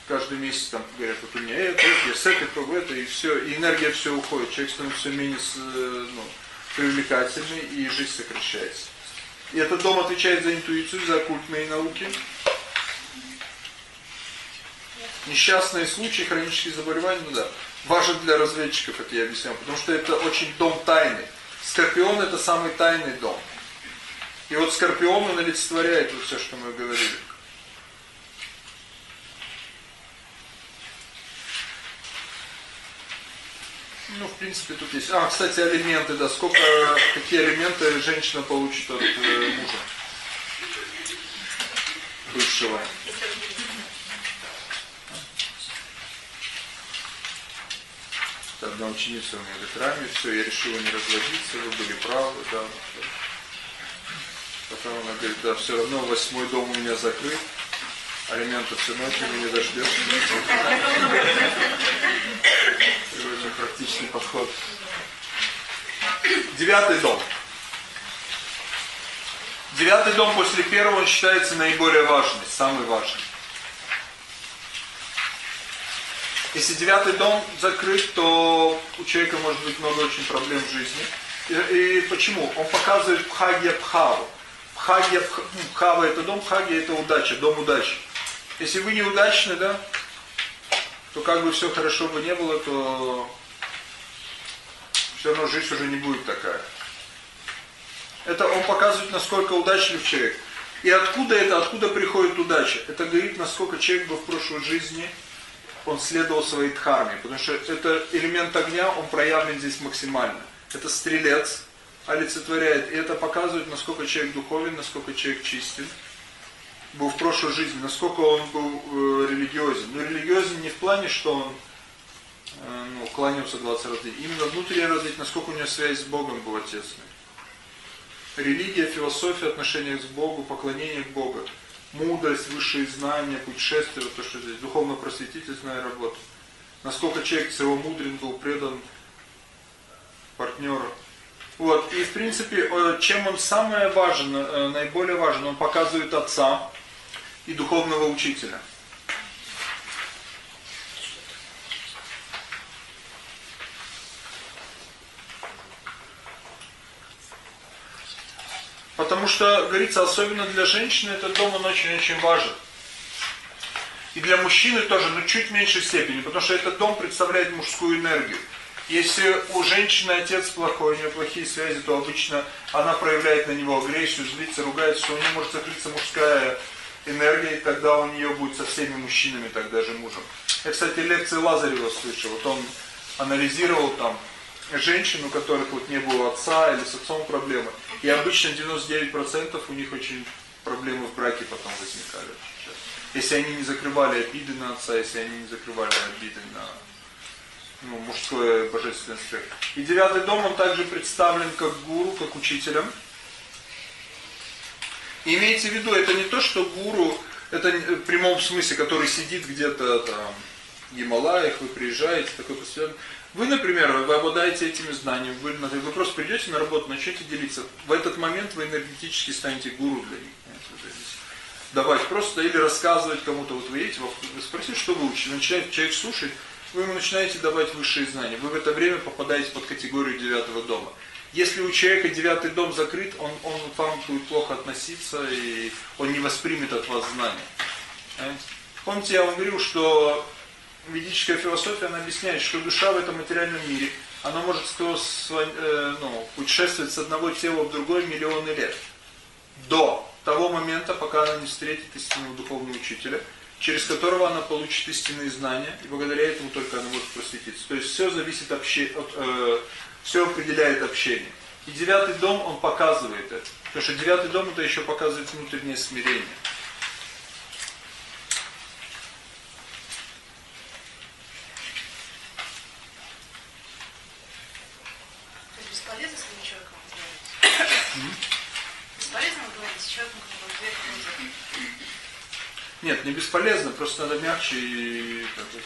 каждый месяц там говорят, вот у меня это, это я с этой пробую это, и все, и энергия все уходит. Человек становится менее ну, привлекательный, и жизнь сокращается. И этот дом отвечает за интуицию, за оккультные науки. Несчастные случаи, хронические заболевания, ну да, важен для разведчиков, это я объяснял, потому что это очень дом тайный. Скорпион это самый тайный дом. И вот Скорпион он олицетворяет вот все, что мы говорили. Ну, в принципе, тут есть. А, кстати, алименты, да. Сколько, какие алименты женщина получит от э, мужа? Бывшего. Одна ученица у меня говорит, раме, все, я решила не разводиться, вы были правы, да. Потом она говорит, да, все равно восьмой дом у меня закрыт, алиментов всю ночь не дождешься. Очень практичный подход. Девятый дом. Девятый дом после первого считается наиболее важный, самый важный. Если девятый дом закрыт, то у человека может быть много очень проблем в жизни. И, и почему? Он показывает Пхагья Пхаву. Пхагья Пх- ну, Пхава это дом, Пхагья это удача, дом удачи. Если вы неудачны, да, то как бы все хорошо бы не было, то все равно жизнь уже не будет такая. Это он показывает, насколько удачлив человек. И откуда это, откуда приходит удача? Это говорит, насколько человек был в прошлой жизни, он следовал своей дхарме. Потому что это элемент огня, он проявлен здесь максимально. Это стрелец олицетворяет. И это показывает, насколько человек духовен, насколько человек чистен. Был в прошлой жизни, насколько он был э, религиозен. Но религиозен не в плане, что он э, ну, кланялся 20 раз в день. Именно внутренне развить, насколько у него связь с Богом была тесной. Религия, философия, отношение к Богу, поклонение к Богу, мудрость, высшие знания, путешествия, то, что здесь, духовно-просветительная работа. Насколько человек целомудрен был, предан партнеру. Вот, и в принципе, э, чем он самое важен, э, наиболее важен, он показывает отца и духовного учителя. Потому что, говорится, особенно для женщины этот дом, он очень-очень важен. И для мужчины тоже, но чуть меньшей степени, потому что этот дом представляет мужскую энергию. Если у женщины отец плохой, у нее плохие связи, то обычно она проявляет на него агрессию, злится, ругается, что у нее может закрыться мужская энергия, и тогда у нее будет со всеми мужчинами, тогда же мужем. Я, кстати, лекции Лазарева слышал, вот он анализировал там женщин, у которых вот не было отца или с отцом проблемы. И обычно 99% у них очень проблемы в браке потом возникали. Если они не закрывали обиды на отца, если они не закрывали обиды на ну, мужской божественный аспект. И девятый дом, он также представлен как гуру, как учителем. И имейте в виду, это не то, что гуру, это в прямом смысле, который сидит где-то там в Гималаях, вы приезжаете, такой постоянно. Вы, например, вы обладаете этими знаниями, вы, вы просто придете на работу, начнете делиться. В этот момент вы энергетически станете гуру для них. Давать просто или рассказывать кому-то, вот вы едете, вы спросите, что вы учите, начинает человек слушать, вы ему начинаете давать высшие знания. Вы в это время попадаете под категорию девятого дома. Если у человека девятый дом закрыт, он, он вам будет плохо относиться, и он не воспримет от вас знания. Понимаете? Помните, я вам говорил, что ведическая философия, она объясняет, что душа в этом материальном мире, она может э, ну, путешествовать с одного тела в другое миллионы лет. До того момента, пока она не встретит истинного духовного учителя, через которого она получит истинные знания, и благодаря этому только она может просветиться. То есть все зависит обще... от, э, все определяет общение. И девятый дом, он показывает это. Потому что девятый дом это еще показывает внутреннее смирение. То есть бесполезно с этим человеком говорить? Бесполезно говорить с человеком, который дверь не Нет, не бесполезно, просто надо мягче и... бы,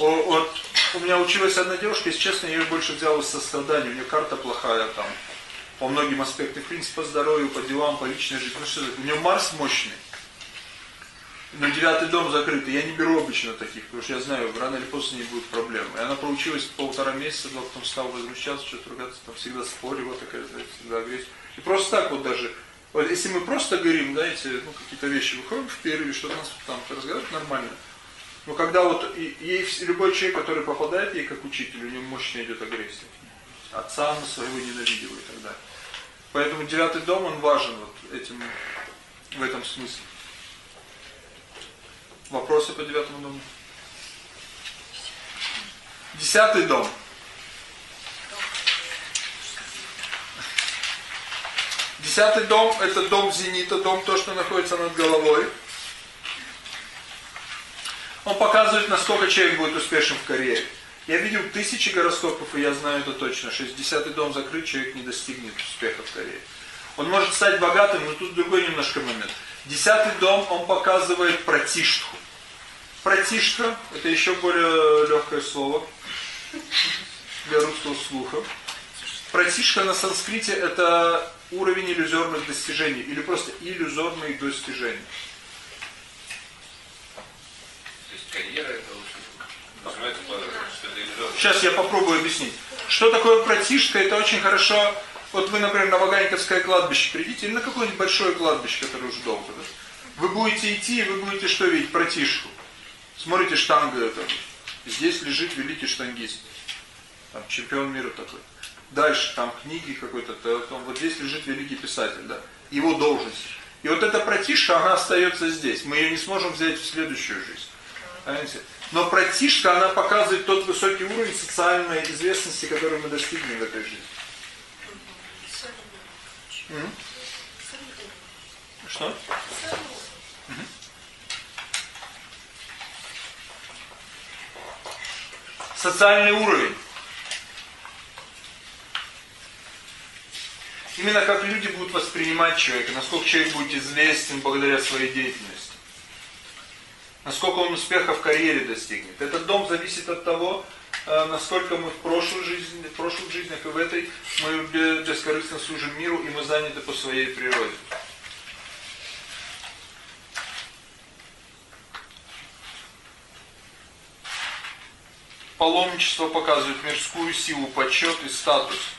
О, вот у меня училась одна девушка, если честно, я ее больше взял из сострадания. У нее карта плохая там, по многим аспектам, в принципе, по здоровью, по делам, по личной жизни. Ну, что это? у нее Марс мощный. Но девятый дом закрытый. Я не беру обычно таких, потому что я знаю, рано или поздно с ней будут проблемы. И она проучилась полтора месяца, два, потом стала возмущаться, что-то ругаться, там всегда спорили, вот такая, знаете, всегда агрессия. И просто так вот даже, вот если мы просто говорим, знаете, ну какие-то вещи, выходим в перерыве, что нас там разговаривать нормально. Но когда вот ей любой человек, который попадает ей как учитель, у него мощно идет агрессия. Отца она своего ненавидела и так далее. Поэтому девятый дом, он важен вот этим, в этом смысле. Вопросы по девятому дому? Десятый дом. Десятый дом, это дом зенита, дом то, что находится над головой. Он показывает, насколько человек будет успешен в карьере. Я видел тысячи гороскопов, и я знаю это точно. 60-й дом закрыт, человек не достигнет успеха в карьере. Он может стать богатым, но тут другой немножко момент. Десятый дом, он показывает протиштху. Протиштха, это еще более легкое слово для русского слуха. Протишка на санскрите это уровень иллюзорных достижений или просто иллюзорные достижения. То есть карьера это, в общем, Подразумевается, что это иллюзорно. Сейчас я попробую объяснить. Что такое братишка? Это очень хорошо. Вот вы, например, на Ваганьковское кладбище придите, или на какое-нибудь большое кладбище, которое уже долго, да? Вы будете идти, и вы будете что видеть? Братишку. Смотрите, штанга это. Здесь лежит великий штангист. Там чемпион мира такой. Дальше там книги какой-то, то- то вот здесь лежит великий писатель, да. Его должность. И вот эта братишка, она остается здесь. Мы ее не сможем взять в следующую жизнь. Понимаете? Но братишка, она показывает тот высокий уровень социальной известности, который мы достигнем в этой жизни. Что? Социальный уровень. Именно как люди будут воспринимать человека, насколько человек будет известен благодаря своей деятельности. Насколько он успеха в карьере достигнет. Этот дом зависит от того, э, насколько мы в прошлой жизни, в прошлых жизнях и в этой мы бе- бескорыстно служим миру и мы заняты по своей природе. Паломничество показывает мирскую силу, почет и статус.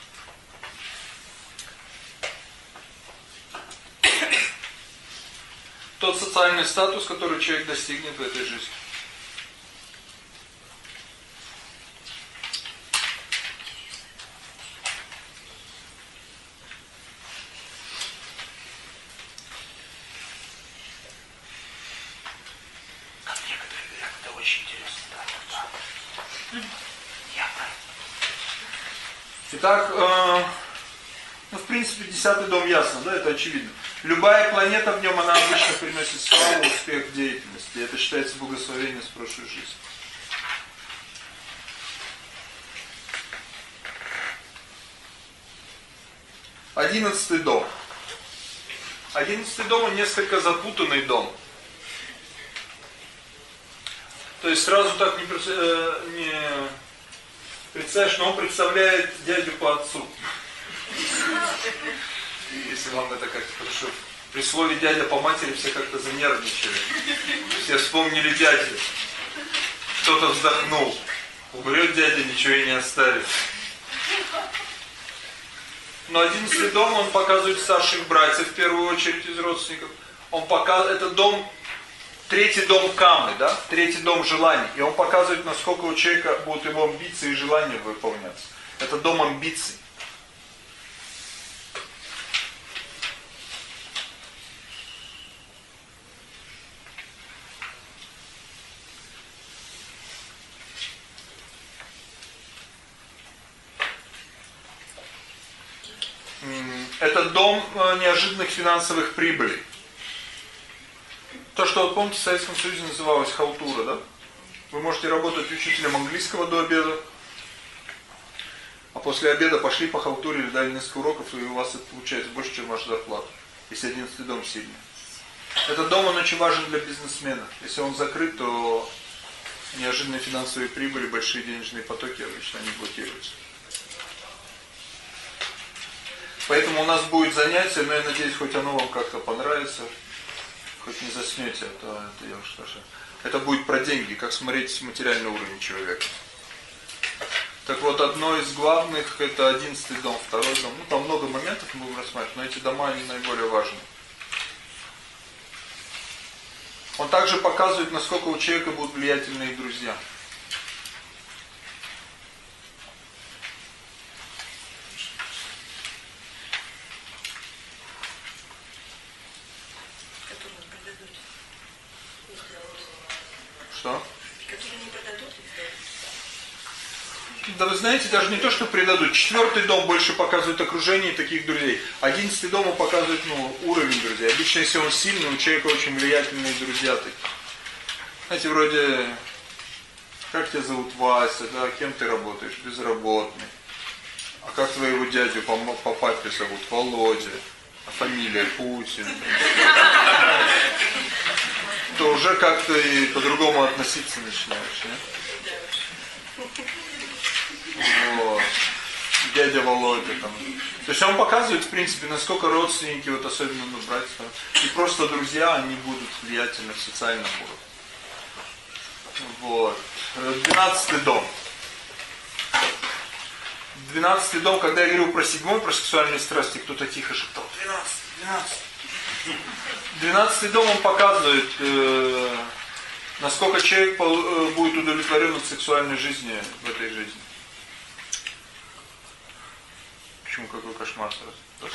Тот социальный статус, который человек достигнет в этой жизни. Итак, э, ну, в принципе, десятый дом ясно, да, это очевидно. Любая планета в нем, она обычно приносит славу, успех в деятельности. Это считается благословение с прошлой жизни. Одиннадцатый дом. Одиннадцатый дом, несколько запутанный дом. То есть сразу так не, э, не представишь, но он представляет дядю по отцу. Если вам это как-то хорошо. При слове дядя по матери все как-то занервничали. Все вспомнили дядю. Кто-то вздохнул. Умрет дядя, ничего и не оставит. Но одиннадцатый дом, он показывает старших братьев, в первую очередь, из родственников. Он показывает, это дом, третий дом камы, да? Третий дом желаний. И он показывает, насколько у человека будут его амбиции и желания выполняться. Это дом амбиций. М, Это дом э, неожиданных финансовых прибылей. То, что, вот помните, в Советском Союзе называлось халтура, да? Вы можете работать учителем английского до обеда, а после обеда пошли по халтуре или дали несколько уроков, и у вас это получается больше, чем ваша зарплата. Если одиннадцатый дом сильный. Этот дом, он очень важен для бизнесмена. Если он закрыт, то неожиданные финансовые прибыли, большие денежные потоки обычно они блокируются. Поэтому у нас будет занятие, но я надеюсь, хоть оно вам как-то понравится, хоть не заснете, а то это я уж тоже. Это будет про деньги, как смотреть материальный уровень человека. Так вот, одно из главных, это одиннадцатый дом, второй дом. Ну, там много моментов мы будем рассматривать, но эти дома, они наиболее важны. Он также показывает, насколько у человека будут влиятельные друзья. Которые продадут. Что? Которые не продадут. Да вы знаете, даже не то, что предадут. Четвертый дом больше показывает окружение таких друзей. Одиннадцатый дом показывает ну, уровень друзей. Обычно, если он сильный, у человека очень влиятельные друзья такие. Знаете, вроде, как тебя зовут Вася, да, кем ты работаешь, безработный. А как твоего дядю по, по папе зовут? Володя. А фамилия Путин. То уже как-то и по-другому относиться начинаешь, нет? Вот. Дядя Володя там. То есть он показывает, в принципе, насколько родственники, вот особенно ну, братья, там, и просто друзья, они будут влиятельны в социальном уровне. Вот. 12 дом. 12 дом, когда я говорил про седьмой, про сексуальные страсти, кто-то тихо шептал, 12, 12. 12 дом, он показывает, э, насколько человек э, будет удовлетворен от сексуальной жизни в этой жизни. Почему какой кошмар сразу?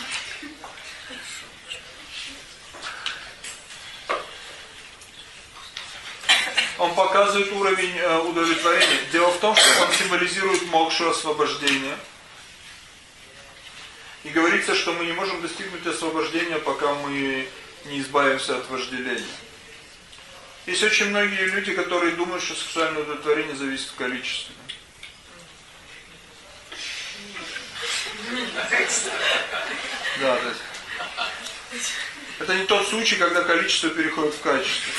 Он показывает уровень э, удовлетворения. Дело в том, что он символизирует мокшу освобождение. И говорится, что мы не можем достигнуть освобождения, пока мы не избавимся от вожделения. Есть очень многие люди, которые думают, что сексуальное удовлетворение зависит от количества. Да, да. Это не тот случай, когда количество переходит в качество.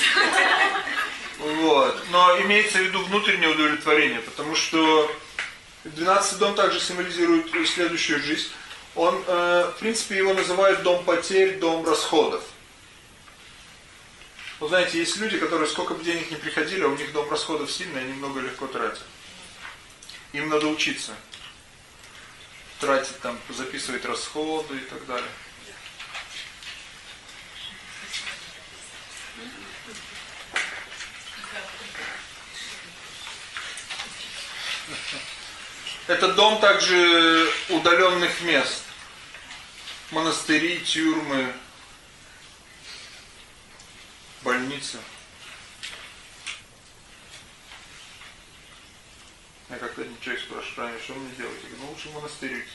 Вот. Но имеется в виду внутреннее удовлетворение, потому что 12 дом также символизирует следующую жизнь. Он, э, в принципе, его называют дом потерь, дом расходов. Вы знаете, есть люди, которые сколько бы денег не приходили, а у них дом расходов сильный, они много легко тратят. Им надо учиться. Тратить там, записывать расходы и так далее. Это дом также удаленных мест. Монастыри, тюрьмы, больницы. Я как-то один человек спрашивает, ранее, что мне делать? Я говорю, ну лучше в монастырь идти.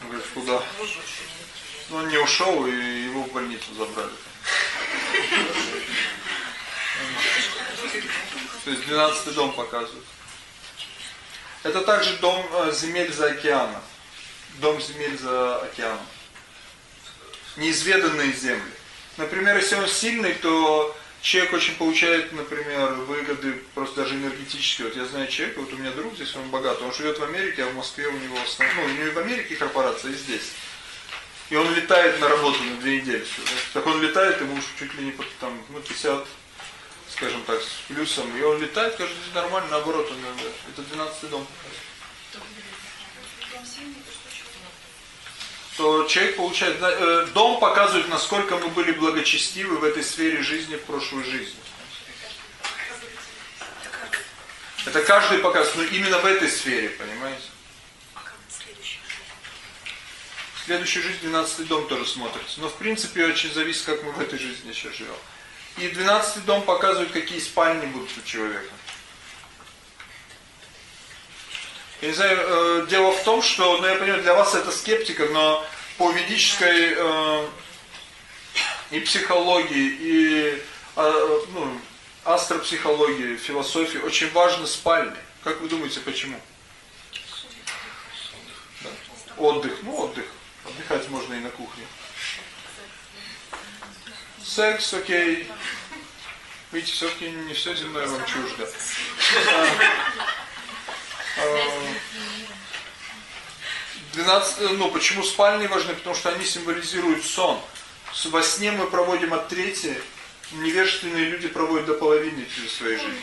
Он говорит, куда? Ну он не ушел, и его в больницу забрали. То есть 12 дом показывает. Это также дом э, земель за океаном. Дом земель за океаном. Неизведанные земли. Например, если он сильный, то человек очень получает, например, выгоды просто даже энергетические. Вот я знаю человека, вот у меня друг здесь, он богат, он живет в Америке, а в Москве у него основной, ну, не в Америке корпорация, а здесь. И он летает на работу на две недели. Так он летает, ему уж чуть ли не там, ну, 50 скажем так, с плюсом, и он летает день нормально, наоборот, он, это 12 дом. То человек получает, э, дом показывает, насколько мы были благочестивы в этой сфере жизни в прошлой жизни. Это каждый показывает, но именно в этой сфере, понимаете? Следующую жизнь 12 дом тоже смотрится. Но в принципе очень зависит, как мы в этой жизни сейчас живем. И 12 дом показывает, какие спальни будут у человека. Я не знаю, э, дело в том, что, ну я понимаю, для вас это скептика, но по ведической э, и психологии, и э, ну, астропсихологии, философии очень важны спальни. Как вы думаете, почему? Отдых, ну отдых. Отдыхать можно и на кухне. Секс, окей. Видите, все-таки не все земное вам чуждо. 12, а, ну почему спальни важны? Потому что они символизируют сон. Во сне мы проводим от трети, невежественные люди проводят до половины своей жизни.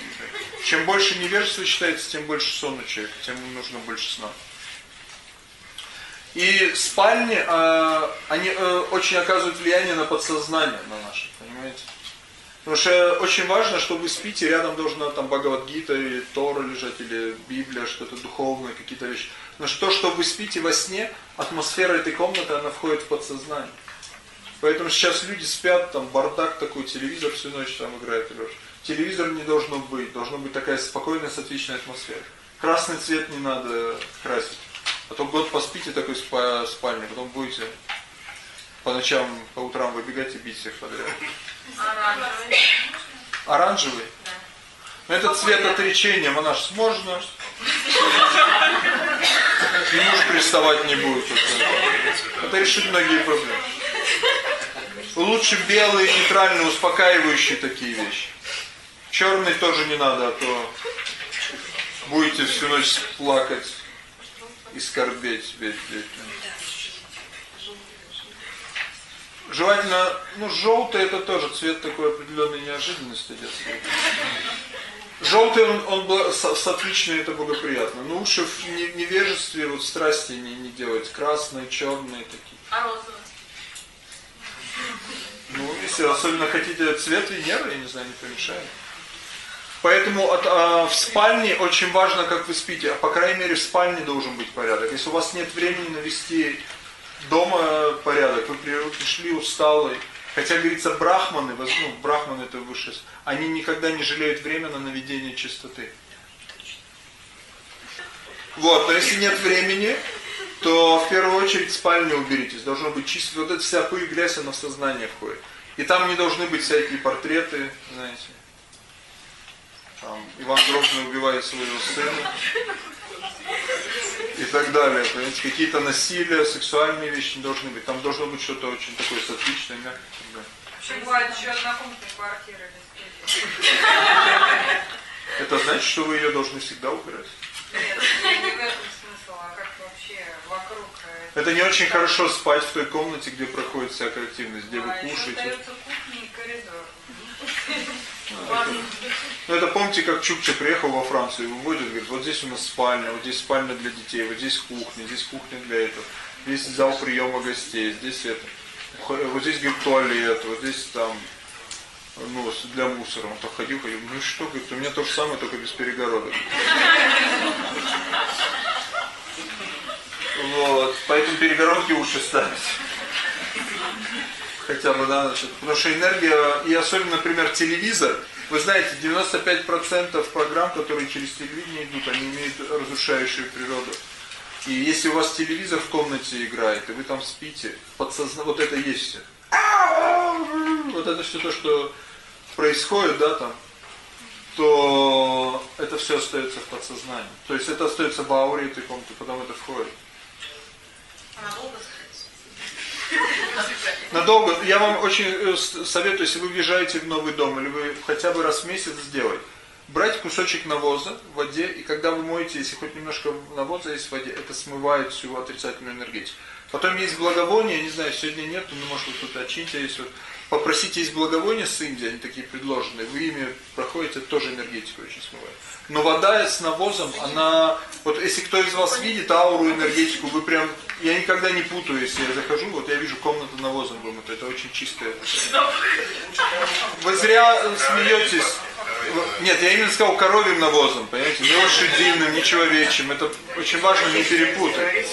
Чем больше невежества считается, тем больше сон у человека, тем нужно больше сна. И спальни, э, они э, очень оказывают влияние на подсознание, на наше, понимаете? Потому что очень важно, что вы спите, рядом должна там Бхагавадгита или Тора лежать, или Библия, что-то духовное, какие-то вещи. Но что, что вы спите во сне, атмосфера этой комнаты, она входит в подсознание. Поэтому сейчас люди спят, там бардак такой, телевизор всю ночь там играет. Телевизор не должно быть, должна быть такая спокойная, сатвичная атмосфера. Красный цвет не надо красить. А то год поспите такой в спальне, потом будете по ночам, по утрам выбегать и бить всех подряд. Оранжевый. Оранжевый? Да. Но это цвет отречения, монаш, можно. И муж приставать не будет. Это решит многие проблемы. Лучше белые, нейтральные, успокаивающие такие вещи. Черный тоже не надо, а то будете всю ночь плакать и скорбеть. Ведь, ведь. Желательно, ну желтый это тоже цвет такой определенной неожиданности детской. Желтый, он, он бла- со- сатвичный, это благоприятно. Но лучше в не- невежестве, вот страсти не, не делать. Красные, черные такие. А розовый? Ну, если особенно хотите цвет Венеры, я не знаю, не помешает. Поэтому от, а, в спальне очень важно, как вы спите. А по крайней мере в спальне должен быть порядок. Если у вас нет времени навести дома порядок, вы при- пришли усталый. Хотя, говорится, брахманы, ну, брахманы это высшее, они никогда не жалеют время на наведение чистоты. Вот, но если нет времени, то в первую очередь спальню уберитесь. Должно быть чисто. Вот эта вся пыль, грязь, она в сознание входит. И там не должны быть всякие портреты, знаете. Там Иван Грозный убивает своего сына. И так далее. Понимаете, какие-то насилия, сексуальные вещи не должны быть. Там должно быть что-то очень такое сатвичное, мягкое. далее. Еще бывает еще однокомнатные квартиры. Это значит, что вы ее должны всегда убирать. Нет, не в этом смысл, а как вообще вокруг. э, Это не очень хорошо спать в той комнате, где проходит всякая активность, где вы а еще кушаете. остается кухня и коридор. Ну это помните, как Чукча приехал во Францию и выводит, говорит, вот здесь у нас спальня, вот здесь спальня для детей, вот здесь кухня, здесь кухня для этого, здесь зал приема гостей, здесь это, вот здесь, говорит, туалет, вот здесь там, ну, для мусора. Он так ходил, ходил, ну что, говорит, у меня то же самое, только без перегородок. Вот, поэтому перегородки лучше ставить. Хотя бы, да, значит, потому что энергия, и особенно, например, телевизор, вы знаете, 95% программ, которые через телевидение идут, они имеют разрушающую природу. И если у вас телевизор в комнате играет, и вы там спите, подсозна... вот это есть. Вот это все то, что происходит, да, там, то это все остается в подсознании. То есть это остается в ауре этой комнаты, потом это входит. Она долго? Надолго, я вам очень э, советую, если вы въезжаете в новый дом, или вы хотя бы раз в месяц сделать, брать кусочек навоза в воде, и когда вы моете, если хоть немножко навоза есть в воде, это смывает всю отрицательную энергетику. Потом есть благовония, не знаю, сегодня нет, но может быть тут очиньте, есть вот, попросите, есть благовония с Индии, они такие предложенные, вы ими проходите, тоже энергетику очень смывает. Но вода с навозом, она, вот если кто из вас видит ауру, энергетику, вы прям, я никогда не путаю, если я захожу, вот я вижу комнату навозом вымыта, это очень чистая. Вы зря смеетесь. Нет, я именно сказал коровьим навозом, понимаете, не лошадиным, не человечьим, это очень важно не перепутать.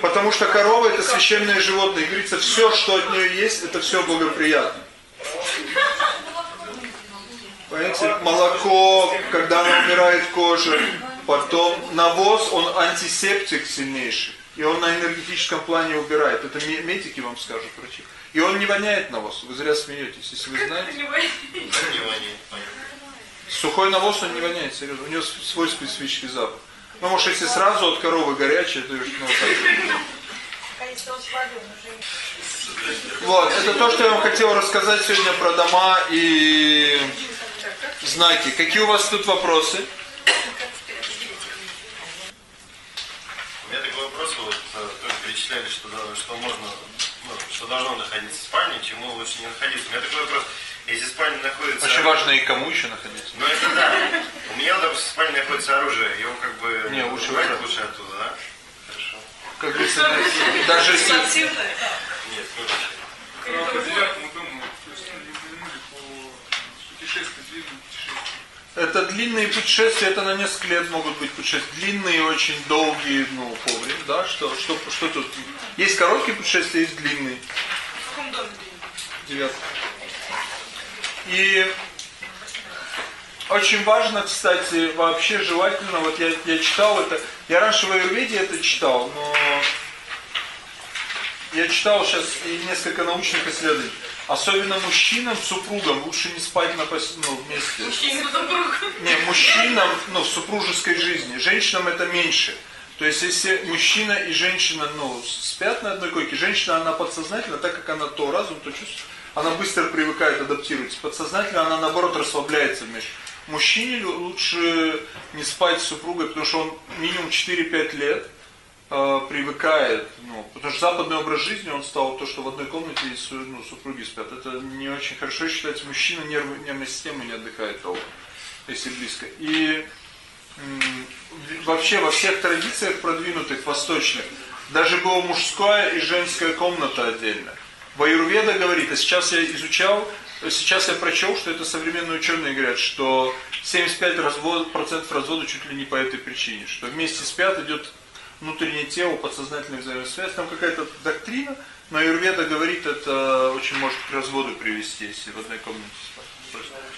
Потому что корова это священное животное, и говорится, все, что от нее есть, это все благоприятно. Понимаете, молоко, когда она умирает кожа, потом навоз, он антисептик сильнейший. И он на энергетическом плане убирает. Это ме- медики вам скажут, врачи. И он не воняет навоз. Вы зря смеетесь, если вы знаете. Не воняет. Сухой навоз он не воняет, серьезно. У него свой специфический запах. Ну, может, если сразу от коровы горячий, то ну, так. Уже Вот, это то, что я вам хотел рассказать сегодня про дома и знаки. Какие у вас тут вопросы? У меня такой вопрос, вот э, тоже перечисляли, что, что можно, ну, что должно находиться в спальне, чему лучше не находиться. У меня такой вопрос, если в спальне находится... Очень важно и кому еще находиться. Ну это да. У меня, допустим, в спальне находится оружие, его как бы Не, лучше убрать лучше оттуда, да? Хорошо. Как говорится, даже если... Нет, ну вообще. А по девятому дому, то есть ну, не упомянули по путешествию, длинным путешествиям. Это длинные путешествия, это на несколько лет могут быть путешествия. Длинные, очень долгие, ну, по времени, да, что, что, что тут? Есть короткие путешествия, есть длинные. Девятый. И очень важно, кстати, вообще желательно, вот я, я читал это, я раньше в Аюрведе это читал, но я читал сейчас и несколько научных исследований. Особенно мужчинам, супругам лучше не спать на пос- ну, вместе. Мужчина. Не, мужчинам, ну, в супружеской жизни, женщинам это меньше. То есть, если мужчина и женщина, ну, спят на одной койке, женщина, она подсознательно, так как она то разум, то чувство, она быстро привыкает, адаптируется. Подсознательно она, наоборот, расслабляется вместе. Мужчине лучше не спать с супругой, потому что он минимум 4-5 лет э, привыкает, ну, потому что западный образ жизни, он стал то, что в одной комнате ну, супруги спят. Это не очень хорошо считается, мужчина нервы, нервной системы не отдыхает толком, если близко. И вообще во всех традициях продвинутых, восточных, даже была мужская и женская комната отдельно. В Аюрведа говорит, а сейчас я изучал, сейчас я прочел, что это современные ученые говорят, что 75% развод, процентов развода чуть ли не по этой причине, что вместе спят, идет внутреннее тело, подсознательная взаимосвязь, там какая-то доктрина, но Аюрведа говорит, это очень может к разводу привести, если в одной комнате спать.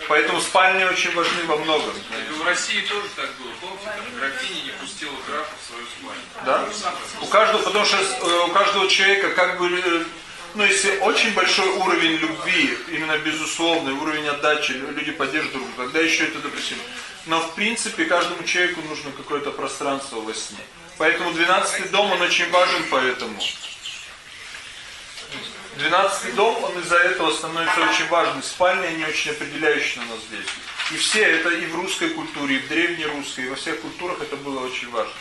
Поэтому спальни очень важны во многом. в России тоже так было. Помните, там графиня не пустила графа в свою спальню. Да? У каждого, потому что э, у каждого человека как бы, э, ну если очень большой уровень любви, именно безусловный уровень отдачи, лю- люди поддерживают друг друга, тогда еще это допустимо. Но в принципе каждому человеку нужно какое-то пространство во сне. Поэтому 12 дом, он очень важен поэтому. 12 дом, он из-за этого становится очень важным. Спальни, они очень определяющие на нас здесь. И все, это и в русской культуре, и в древнерусской, и во всех культурах это было очень важно.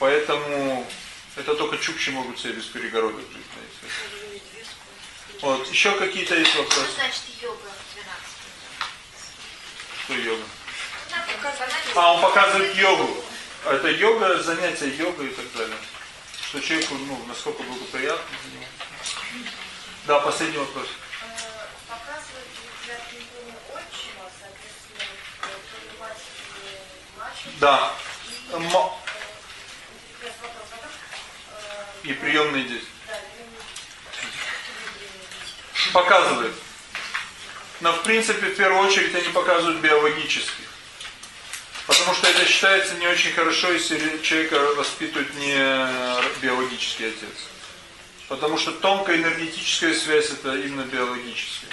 Поэтому это только чукчи могут себе без перегородок жить. знаете. Вот, еще какие-то есть Что вопросы? значит йога 12? Что йога? А, он показывает йогу. А Это йога, занятия йогой и так далее. Что человеку, ну, насколько благоприятно заниматься. Да, последний вопрос. Мачеху. Да. И, э, вопросов, э, И приемные дети. Показывают. Но в принципе, в первую очередь, они показывают биологически. Потому что это считается не очень хорошо, если человека воспитывает не биологический отец. Потому что тонкая энергетическая связь это именно биологическая.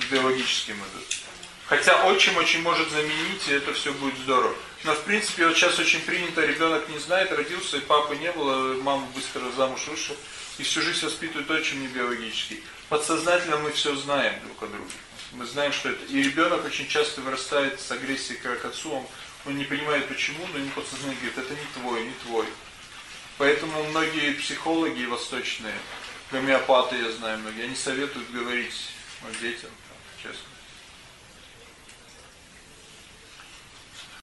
С биологическим идет. Хотя отчим очень может заменить, и это все будет здорово. Но в принципе, вот сейчас очень принято, ребенок не знает, родился, и папы не было, мама быстро замуж вышла, и всю жизнь воспитывает отчим не биологический. Подсознательно мы все знаем друг о друге. Мы знаем, что это. И ребенок очень часто вырастает с агрессией к отцу, он, он не понимает почему, но ему подсознательно говорит, это не твой, не твой. Поэтому многие психологи восточные, гомеопаты, я знаю многие, они советуют говорить детям.